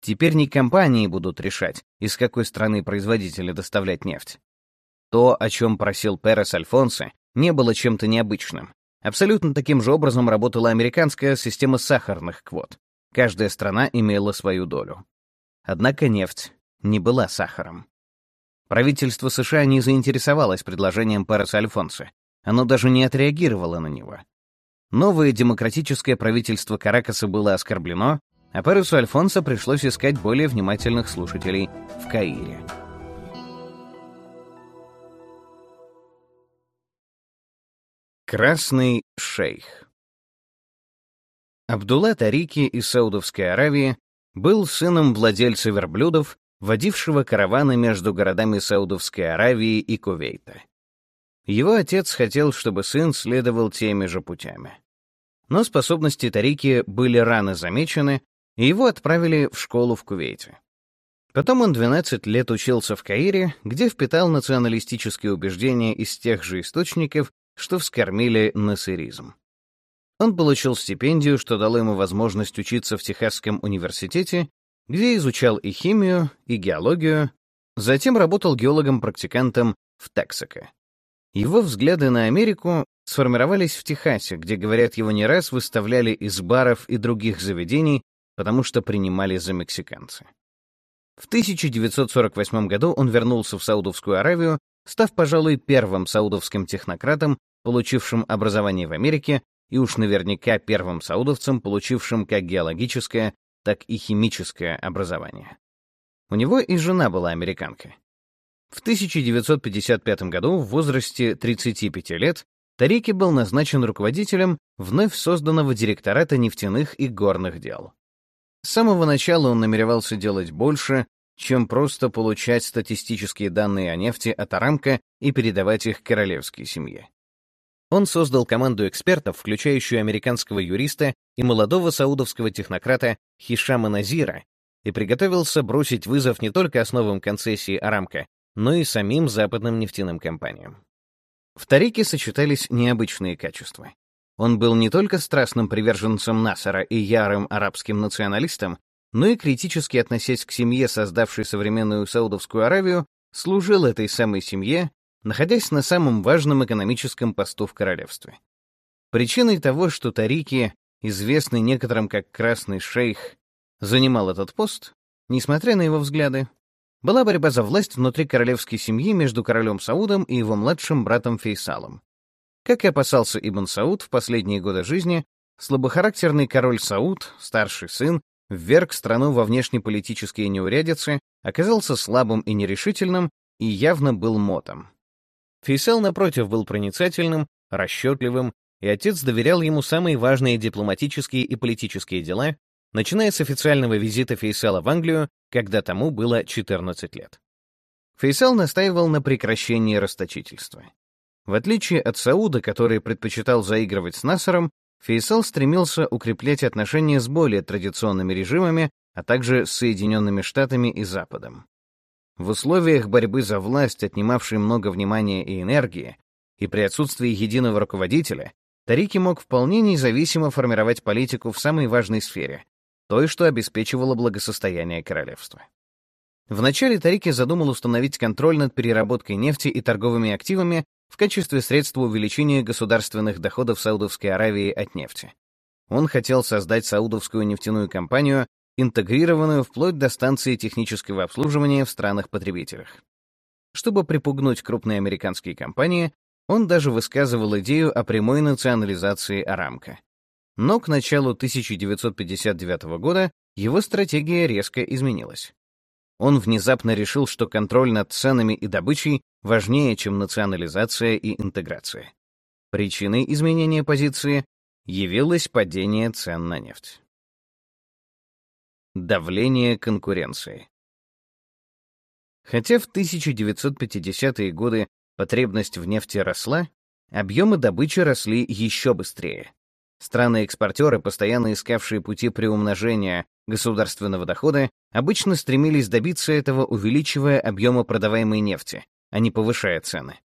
Теперь не компании будут решать, из какой страны производители доставлять нефть. То, о чем просил Перес Альфонсо, не было чем-то необычным. Абсолютно таким же образом работала американская система сахарных квот. Каждая страна имела свою долю. Однако нефть не была сахаром. Правительство США не заинтересовалось предложением Переса Альфонсо. Оно даже не отреагировало на него. Новое демократическое правительство Каракаса было оскорблено а Пересу Альфонсо пришлось искать более внимательных слушателей в Каире. Красный шейх Абдулла Тарики из Саудовской Аравии был сыном владельца верблюдов, водившего караваны между городами Саудовской Аравии и Кувейта. Его отец хотел, чтобы сын следовал теми же путями. Но способности Тарики были рано замечены, и его отправили в школу в Кувейте. Потом он 12 лет учился в Каире, где впитал националистические убеждения из тех же источников, что вскормили насыризм. Он получил стипендию, что дало ему возможность учиться в Техасском университете, где изучал и химию, и геологию, затем работал геологом-практикантом в Тексако. Его взгляды на Америку сформировались в Техасе, где, говорят, его не раз выставляли из баров и других заведений потому что принимали за мексиканцы. В 1948 году он вернулся в Саудовскую Аравию, став, пожалуй, первым саудовским технократом, получившим образование в Америке, и уж наверняка первым саудовцем, получившим как геологическое, так и химическое образование. У него и жена была американка. В 1955 году, в возрасте 35 лет, Тарики был назначен руководителем вновь созданного директората нефтяных и горных дел. С самого начала он намеревался делать больше, чем просто получать статистические данные о нефти от Арамка и передавать их королевской семье. Он создал команду экспертов, включающую американского юриста и молодого саудовского технократа Хишама Назира, и приготовился бросить вызов не только основам концессии Арамка, но и самим западным нефтяным компаниям. В Тарике сочетались необычные качества. Он был не только страстным приверженцем Насара и ярым арабским националистом, но и критически относясь к семье, создавшей современную Саудовскую Аравию, служил этой самой семье, находясь на самом важном экономическом посту в королевстве. Причиной того, что Тарики, известный некоторым как Красный Шейх, занимал этот пост, несмотря на его взгляды, была борьба за власть внутри королевской семьи между королем Саудом и его младшим братом Фейсалом. Как и опасался Ибн Сауд в последние годы жизни, слабохарактерный король Сауд, старший сын, вверг страну во внешнеполитические неурядицы, оказался слабым и нерешительным и явно был мотом. Фейсал, напротив, был проницательным, расчетливым, и отец доверял ему самые важные дипломатические и политические дела, начиная с официального визита Фейсала в Англию, когда тому было 14 лет. Фейсал настаивал на прекращении расточительства. В отличие от Сауда, который предпочитал заигрывать с Насаром, Фейсал стремился укреплять отношения с более традиционными режимами, а также с Соединенными Штатами и Западом. В условиях борьбы за власть, отнимавшей много внимания и энергии, и при отсутствии единого руководителя, Тарики мог вполне независимо формировать политику в самой важной сфере, той, что обеспечивало благосостояние королевства. Вначале Тарики задумал установить контроль над переработкой нефти и торговыми активами в качестве средства увеличения государственных доходов Саудовской Аравии от нефти. Он хотел создать саудовскую нефтяную компанию, интегрированную вплоть до станции технического обслуживания в странах-потребителях. Чтобы припугнуть крупные американские компании, он даже высказывал идею о прямой национализации Арамка. Но к началу 1959 года его стратегия резко изменилась. Он внезапно решил, что контроль над ценами и добычей важнее, чем национализация и интеграция. Причиной изменения позиции явилось падение цен на нефть. Давление конкуренции. Хотя в 1950-е годы потребность в нефти росла, объемы добычи росли еще быстрее. Страны-экспортеры, постоянно искавшие пути приумножения государственного дохода, обычно стремились добиться этого, увеличивая объемы продаваемой нефти, а не повышая цены.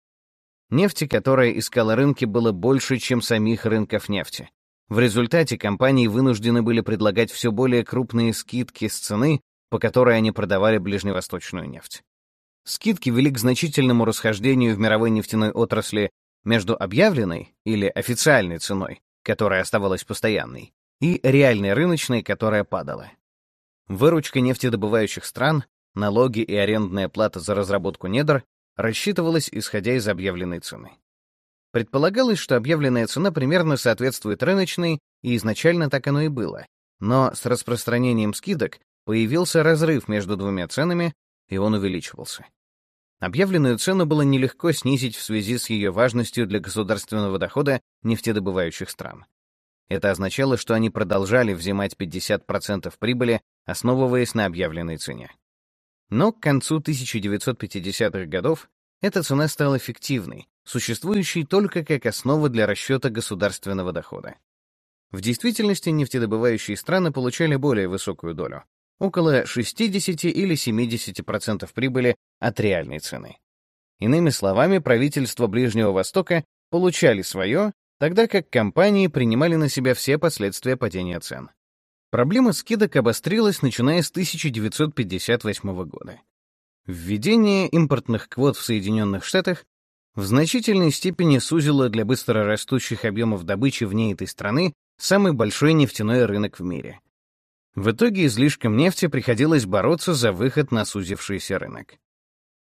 Нефти, которая искала рынки, было больше, чем самих рынков нефти. В результате компании вынуждены были предлагать все более крупные скидки с цены, по которой они продавали ближневосточную нефть. Скидки вели к значительному расхождению в мировой нефтяной отрасли между объявленной или официальной ценой, которая оставалась постоянной, и реальной рыночной, которая падала. Выручка нефтедобывающих стран, налоги и арендная плата за разработку недр рассчитывалась исходя из объявленной цены. Предполагалось, что объявленная цена примерно соответствует рыночной, и изначально так оно и было. Но с распространением скидок появился разрыв между двумя ценами, и он увеличивался. Объявленную цену было нелегко снизить в связи с ее важностью для государственного дохода нефтедобывающих стран. Это означало, что они продолжали взимать 50% прибыли, основываясь на объявленной цене. Но к концу 1950-х годов эта цена стала фиктивной, существующей только как основа для расчета государственного дохода. В действительности нефтедобывающие страны получали более высокую долю — около 60 или 70% прибыли от реальной цены. Иными словами, правительства Ближнего Востока получали свое, тогда как компании принимали на себя все последствия падения цен. Проблема скидок обострилась, начиная с 1958 года. Введение импортных квот в Соединенных Штатах в значительной степени сузило для быстро растущих объемов добычи вне этой страны самый большой нефтяной рынок в мире. В итоге излишком нефти приходилось бороться за выход на сузившийся рынок.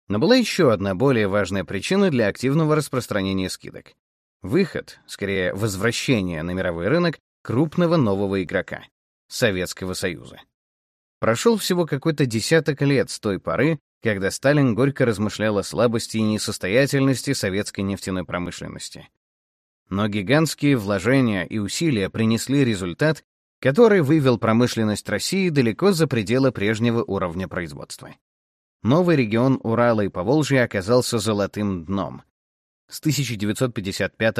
Но была еще одна более важная причина для активного распространения скидок. Выход, скорее возвращение на мировой рынок крупного нового игрока — Советского Союза. Прошел всего какой-то десяток лет с той поры, когда Сталин горько размышлял о слабости и несостоятельности советской нефтяной промышленности. Но гигантские вложения и усилия принесли результат, который вывел промышленность России далеко за пределы прежнего уровня производства. Новый регион Урала и Поволжья оказался золотым дном. С 1955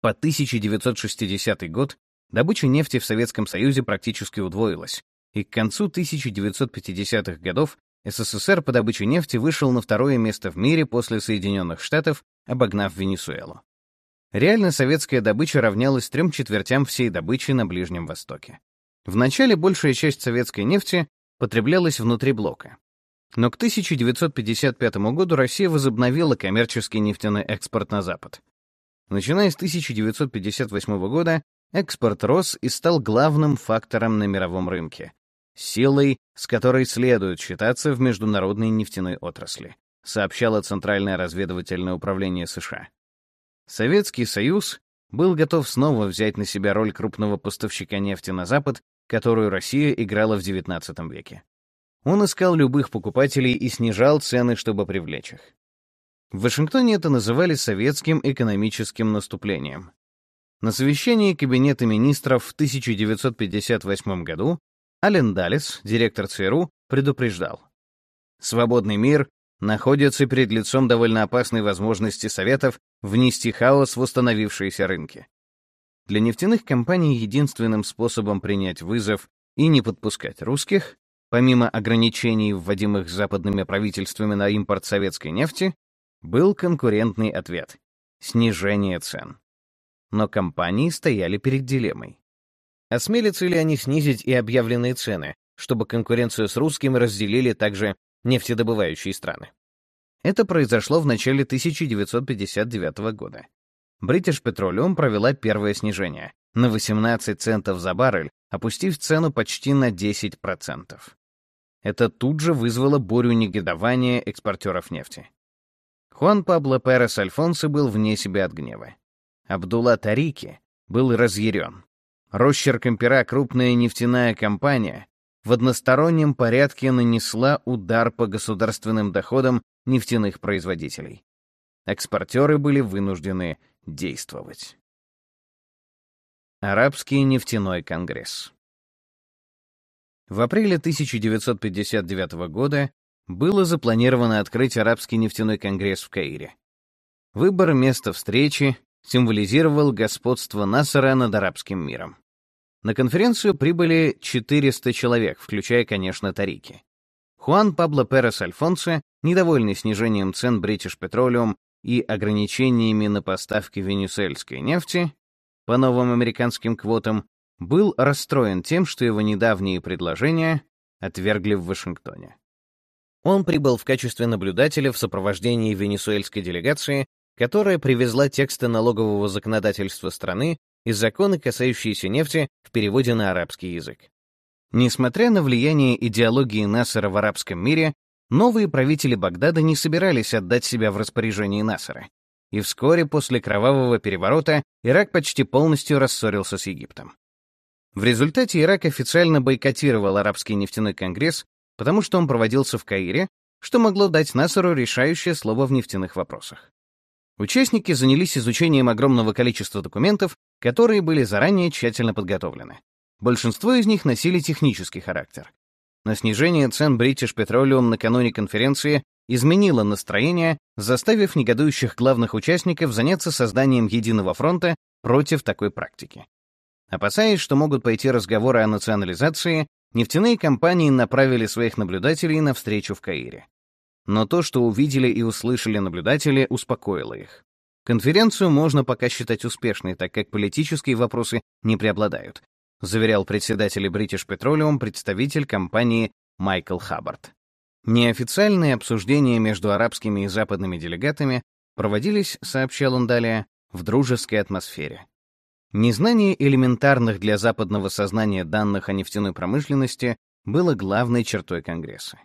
по 1960 год добыча нефти в Советском Союзе практически удвоилась, и к концу 1950-х годов СССР по добыче нефти вышел на второе место в мире после Соединенных Штатов, обогнав Венесуэлу. Реально советская добыча равнялась трем четвертям всей добычи на Ближнем Востоке. Вначале большая часть советской нефти потреблялась внутри блока. Но к 1955 году Россия возобновила коммерческий нефтяной экспорт на Запад. Начиная с 1958 года экспорт рос и стал главным фактором на мировом рынке, силой, с которой следует считаться в международной нефтяной отрасли, сообщало Центральное разведывательное управление США. Советский Союз был готов снова взять на себя роль крупного поставщика нефти на Запад которую Россия играла в XIX веке. Он искал любых покупателей и снижал цены, чтобы привлечь их. В Вашингтоне это называли советским экономическим наступлением. На совещании Кабинета министров в 1958 году Ален Даллес, директор ЦРУ, предупреждал. Свободный мир находится перед лицом довольно опасной возможности Советов внести хаос в установившиеся рынки. Для нефтяных компаний единственным способом принять вызов и не подпускать русских, помимо ограничений, вводимых западными правительствами на импорт советской нефти, был конкурентный ответ — снижение цен. Но компании стояли перед дилеммой. Осмелятся ли они снизить и объявленные цены, чтобы конкуренцию с русскими разделили также нефтедобывающие страны? Это произошло в начале 1959 года. British Petroleum провела первое снижение на 18 центов за баррель, опустив цену почти на 10%. Это тут же вызвало бурю негодования экспортеров нефти. Хуан Пабло Перес Альфонсо был вне себя от гнева. Абдулла Тарики был разъярен. Росчерком пера крупная нефтяная компания в одностороннем порядке нанесла удар по государственным доходам нефтяных производителей. Экспортеры были вынуждены действовать. Арабский нефтяной конгресс В апреле 1959 года было запланировано открыть Арабский нефтяной конгресс в Каире. Выбор места встречи символизировал господство Насара над арабским миром. На конференцию прибыли 400 человек, включая, конечно, Тарики. Хуан Пабло Перес Альфонсо, недовольный снижением цен British Petroleum и ограничениями на поставки венесуэльской нефти по новым американским квотам, был расстроен тем, что его недавние предложения отвергли в Вашингтоне. Он прибыл в качестве наблюдателя в сопровождении венесуэльской делегации, которая привезла тексты налогового законодательства страны и законы, касающиеся нефти, в переводе на арабский язык. Несмотря на влияние идеологии Насара в арабском мире, новые правители Багдада не собирались отдать себя в распоряжение Насара. И вскоре после кровавого переворота Ирак почти полностью рассорился с Египтом. В результате Ирак официально бойкотировал арабский нефтяной конгресс потому что он проводился в Каире, что могло дать Насару решающее слово в нефтяных вопросах. Участники занялись изучением огромного количества документов, которые были заранее тщательно подготовлены. Большинство из них носили технический характер. На снижение цен British Petroleum накануне конференции изменило настроение, заставив негодующих главных участников заняться созданием единого фронта против такой практики. Опасаясь, что могут пойти разговоры о национализации, Нефтяные компании направили своих наблюдателей на встречу в Каире. Но то, что увидели и услышали наблюдатели, успокоило их. Конференцию можно пока считать успешной, так как политические вопросы не преобладают, заверял председатель British Petroleum представитель компании Майкл Хаббард. Неофициальные обсуждения между арабскими и западными делегатами проводились, сообщал он далее, в дружеской атмосфере. Незнание элементарных для западного сознания данных о нефтяной промышленности было главной чертой Конгресса.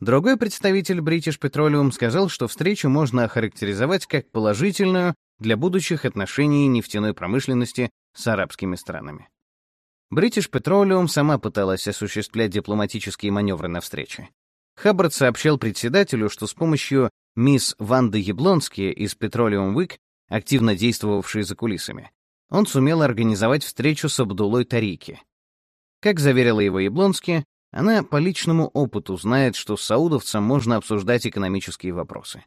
Другой представитель British Petroleum сказал, что встречу можно охарактеризовать как положительную для будущих отношений нефтяной промышленности с арабскими странами. British Petroleum сама пыталась осуществлять дипломатические маневры на встрече. Хаббард сообщал председателю, что с помощью мисс Ванды Яблонски из Petroleum Week, активно действовавшей за кулисами, он сумел организовать встречу с Абдулой Тарики. Как заверила его Яблонски, она по личному опыту знает, что с саудовцем можно обсуждать экономические вопросы.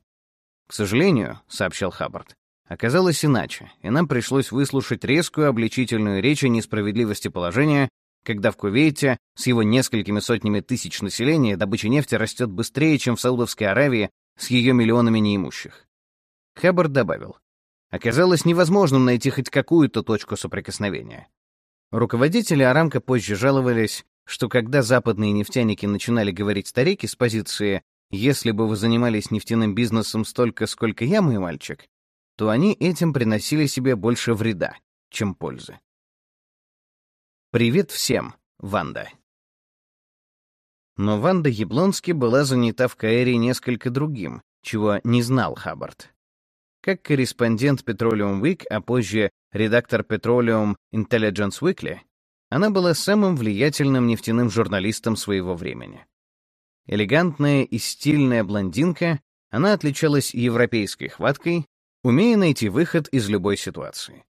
«К сожалению», — сообщал Хаббард, — «оказалось иначе, и нам пришлось выслушать резкую обличительную речь о несправедливости положения, когда в Кувейте с его несколькими сотнями тысяч населения добыча нефти растет быстрее, чем в Саудовской Аравии с ее миллионами неимущих». Хаббард добавил, оказалось невозможным найти хоть какую-то точку соприкосновения. Руководители Арамка позже жаловались, что когда западные нефтяники начинали говорить старики с позиции «если бы вы занимались нефтяным бизнесом столько, сколько я, мой мальчик», то они этим приносили себе больше вреда, чем пользы. Привет всем, Ванда. Но Ванда Яблонски была занята в Каэре несколько другим, чего не знал Хаббард. Как корреспондент Petroleum Week, а позже редактор Petroleum Intelligence Weekly, она была самым влиятельным нефтяным журналистом своего времени. Элегантная и стильная блондинка, она отличалась европейской хваткой, умея найти выход из любой ситуации.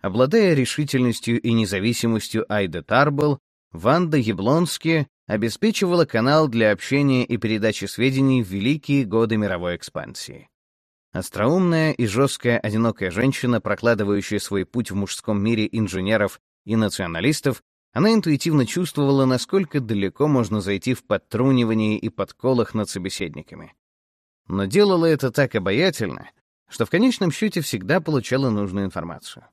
Обладая решительностью и независимостью Айда Тарбл, Ванда Яблонски обеспечивала канал для общения и передачи сведений в великие годы мировой экспансии. Остроумная и жесткая одинокая женщина, прокладывающая свой путь в мужском мире инженеров и националистов, она интуитивно чувствовала, насколько далеко можно зайти в подтрунивании и подколах над собеседниками. Но делала это так обаятельно, что в конечном счете всегда получала нужную информацию.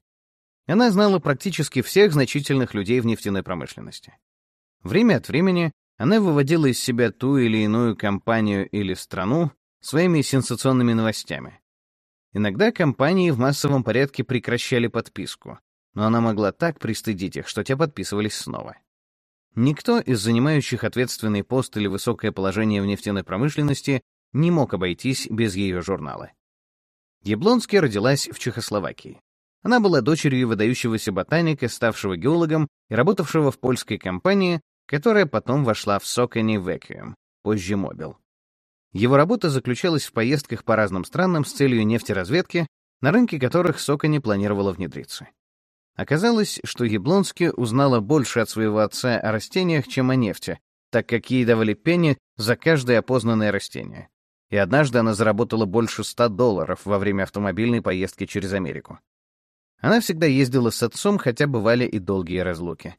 Она знала практически всех значительных людей в нефтяной промышленности. Время от времени она выводила из себя ту или иную компанию или страну своими сенсационными новостями. Иногда компании в массовом порядке прекращали подписку, но она могла так пристыдить их, что те подписывались снова. Никто из занимающих ответственный пост или высокое положение в нефтяной промышленности не мог обойтись без ее журнала. Яблонский родилась в Чехословакии. Она была дочерью выдающегося ботаника, ставшего геологом и работавшего в польской компании, которая потом вошла в Socony Vacuum, позже Мобил. Его работа заключалась в поездках по разным странам с целью нефтеразведки, на рынке которых Socony планировала внедриться. Оказалось, что Яблонский узнала больше от своего отца о растениях, чем о нефти, так как ей давали пени за каждое опознанное растение. И однажды она заработала больше 100 долларов во время автомобильной поездки через Америку. Она всегда ездила с отцом, хотя бывали и долгие разлуки.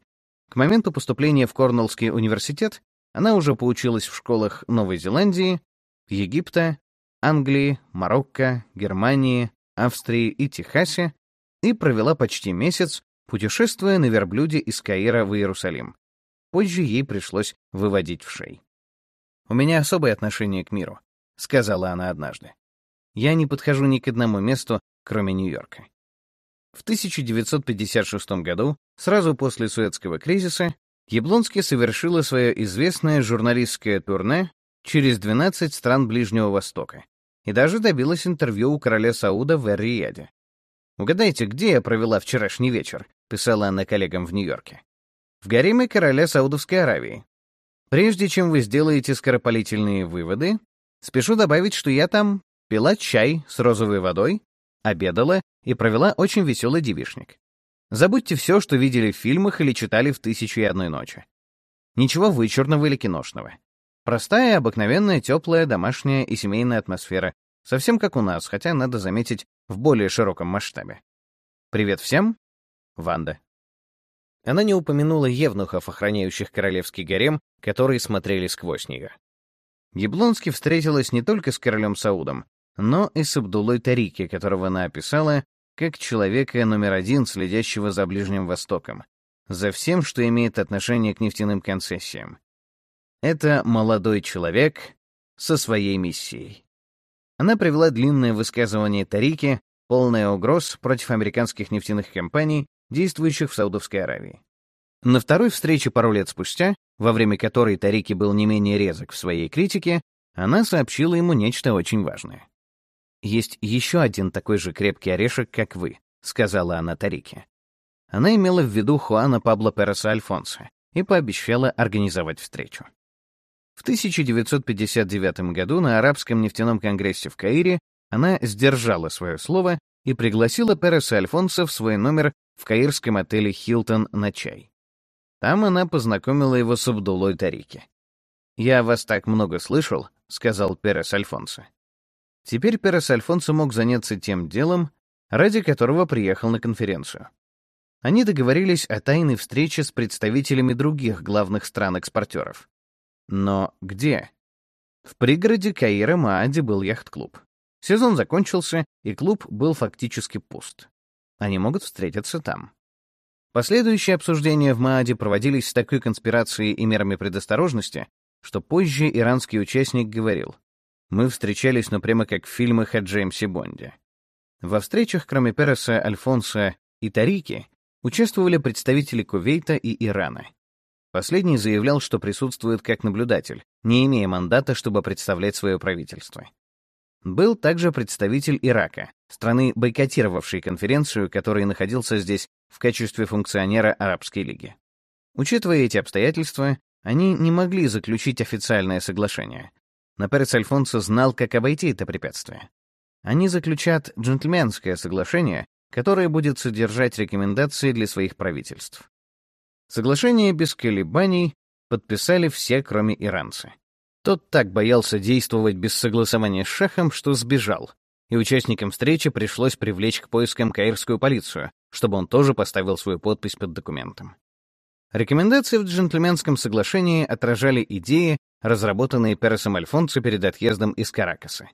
К моменту поступления в Корнеллский университет она уже поучилась в школах Новой Зеландии, Египта, Англии, Марокко, Германии, Австрии и Техасе, и провела почти месяц, путешествуя на верблюде из Каира в Иерусалим. Позже ей пришлось выводить в шей. «У меня особое отношение к миру», — сказала она однажды. «Я не подхожу ни к одному месту, кроме Нью-Йорка». В 1956 году, сразу после Суэцкого кризиса, Яблонский совершила свое известное журналистское турне через 12 стран Ближнего Востока и даже добилась интервью у короля Сауда в Эр-Рияде. «Угадайте, где я провела вчерашний вечер?» — писала она коллегам в Нью-Йорке. «В гареме короля Саудовской Аравии. Прежде чем вы сделаете скоропалительные выводы, спешу добавить, что я там пила чай с розовой водой, обедала и провела очень веселый девишник. Забудьте все, что видели в фильмах или читали в «Тысячу и одной ночи». Ничего вычурного или киношного. Простая, обыкновенная, теплая, домашняя и семейная атмосфера, совсем как у нас, хотя, надо заметить, в более широком масштабе. Привет всем, Ванда. Она не упомянула евнухов, охраняющих королевский гарем, которые смотрели сквозь нее. Яблонский встретилась не только с королем Саудом, но и с Абдулой Тарики, которого она описала как человека номер один, следящего за Ближним Востоком, за всем, что имеет отношение к нефтяным концессиям. Это молодой человек со своей миссией. Она привела длинное высказывание Тарики, полное угроз против американских нефтяных компаний, действующих в Саудовской Аравии. На второй встрече пару лет спустя, во время которой Тарики был не менее резок в своей критике, она сообщила ему нечто очень важное. «Есть еще один такой же крепкий орешек, как вы», — сказала она Тарике. Она имела в виду Хуана Пабло Переса Альфонса и пообещала организовать встречу. В 1959 году на Арабском нефтяном конгрессе в Каире она сдержала свое слово и пригласила Переса Альфонса в свой номер в каирском отеле «Хилтон» на чай. Там она познакомила его с Абдулой Тарики. «Я вас так много слышал», — сказал Перес Альфонсо. Теперь Перес Альфонсо мог заняться тем делом, ради которого приехал на конференцию. Они договорились о тайной встрече с представителями других главных стран-экспортеров. Но где? В пригороде Каира Маади был яхт-клуб. Сезон закончился, и клуб был фактически пуст. Они могут встретиться там. Последующие обсуждения в Мааде проводились с такой конспирацией и мерами предосторожности, что позже иранский участник говорил, «Мы встречались, но прямо как в фильмах о Джеймсе Бонде». Во встречах, кроме Переса, Альфонса и Тарики, участвовали представители Кувейта и Ирана. Последний заявлял, что присутствует как наблюдатель, не имея мандата, чтобы представлять свое правительство. Был также представитель Ирака, страны, бойкотировавшей конференцию, который находился здесь в качестве функционера Арабской лиги. Учитывая эти обстоятельства, они не могли заключить официальное соглашение. Но Перец Альфонсо знал, как обойти это препятствие. Они заключат джентльменское соглашение, которое будет содержать рекомендации для своих правительств. Соглашение без колебаний подписали все, кроме иранца. Тот так боялся действовать без согласования с шахом, что сбежал, и участникам встречи пришлось привлечь к поискам каирскую полицию, чтобы он тоже поставил свою подпись под документом. Рекомендации в джентльменском соглашении отражали идеи, разработанные Пересом Альфонсо перед отъездом из Каракаса.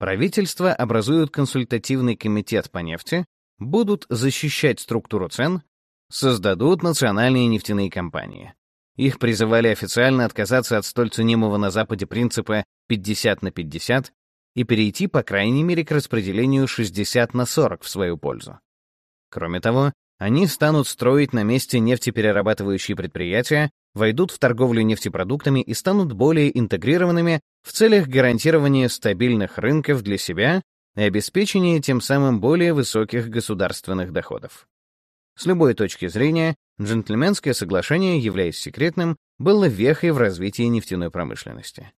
Правительства образуют консультативный комитет по нефти, будут защищать структуру цен, создадут национальные нефтяные компании. Их призывали официально отказаться от столь ценимого на Западе принципа 50 на 50 и перейти, по крайней мере, к распределению 60 на 40 в свою пользу. Кроме того, они станут строить на месте нефтеперерабатывающие предприятия, войдут в торговлю нефтепродуктами и станут более интегрированными в целях гарантирования стабильных рынков для себя и обеспечения тем самым более высоких государственных доходов. С любой точки зрения, джентльменское соглашение, являясь секретным, было вехой в развитии нефтяной промышленности.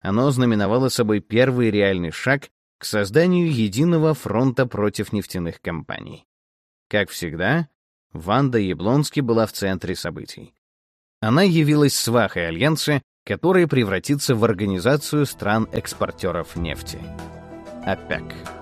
Оно знаменовало собой первый реальный шаг к созданию единого фронта против нефтяных компаний. Как всегда, Ванда Яблонски была в центре событий. Она явилась свахой Альянса, который превратится в организацию стран-экспортеров нефти. ОПЕК.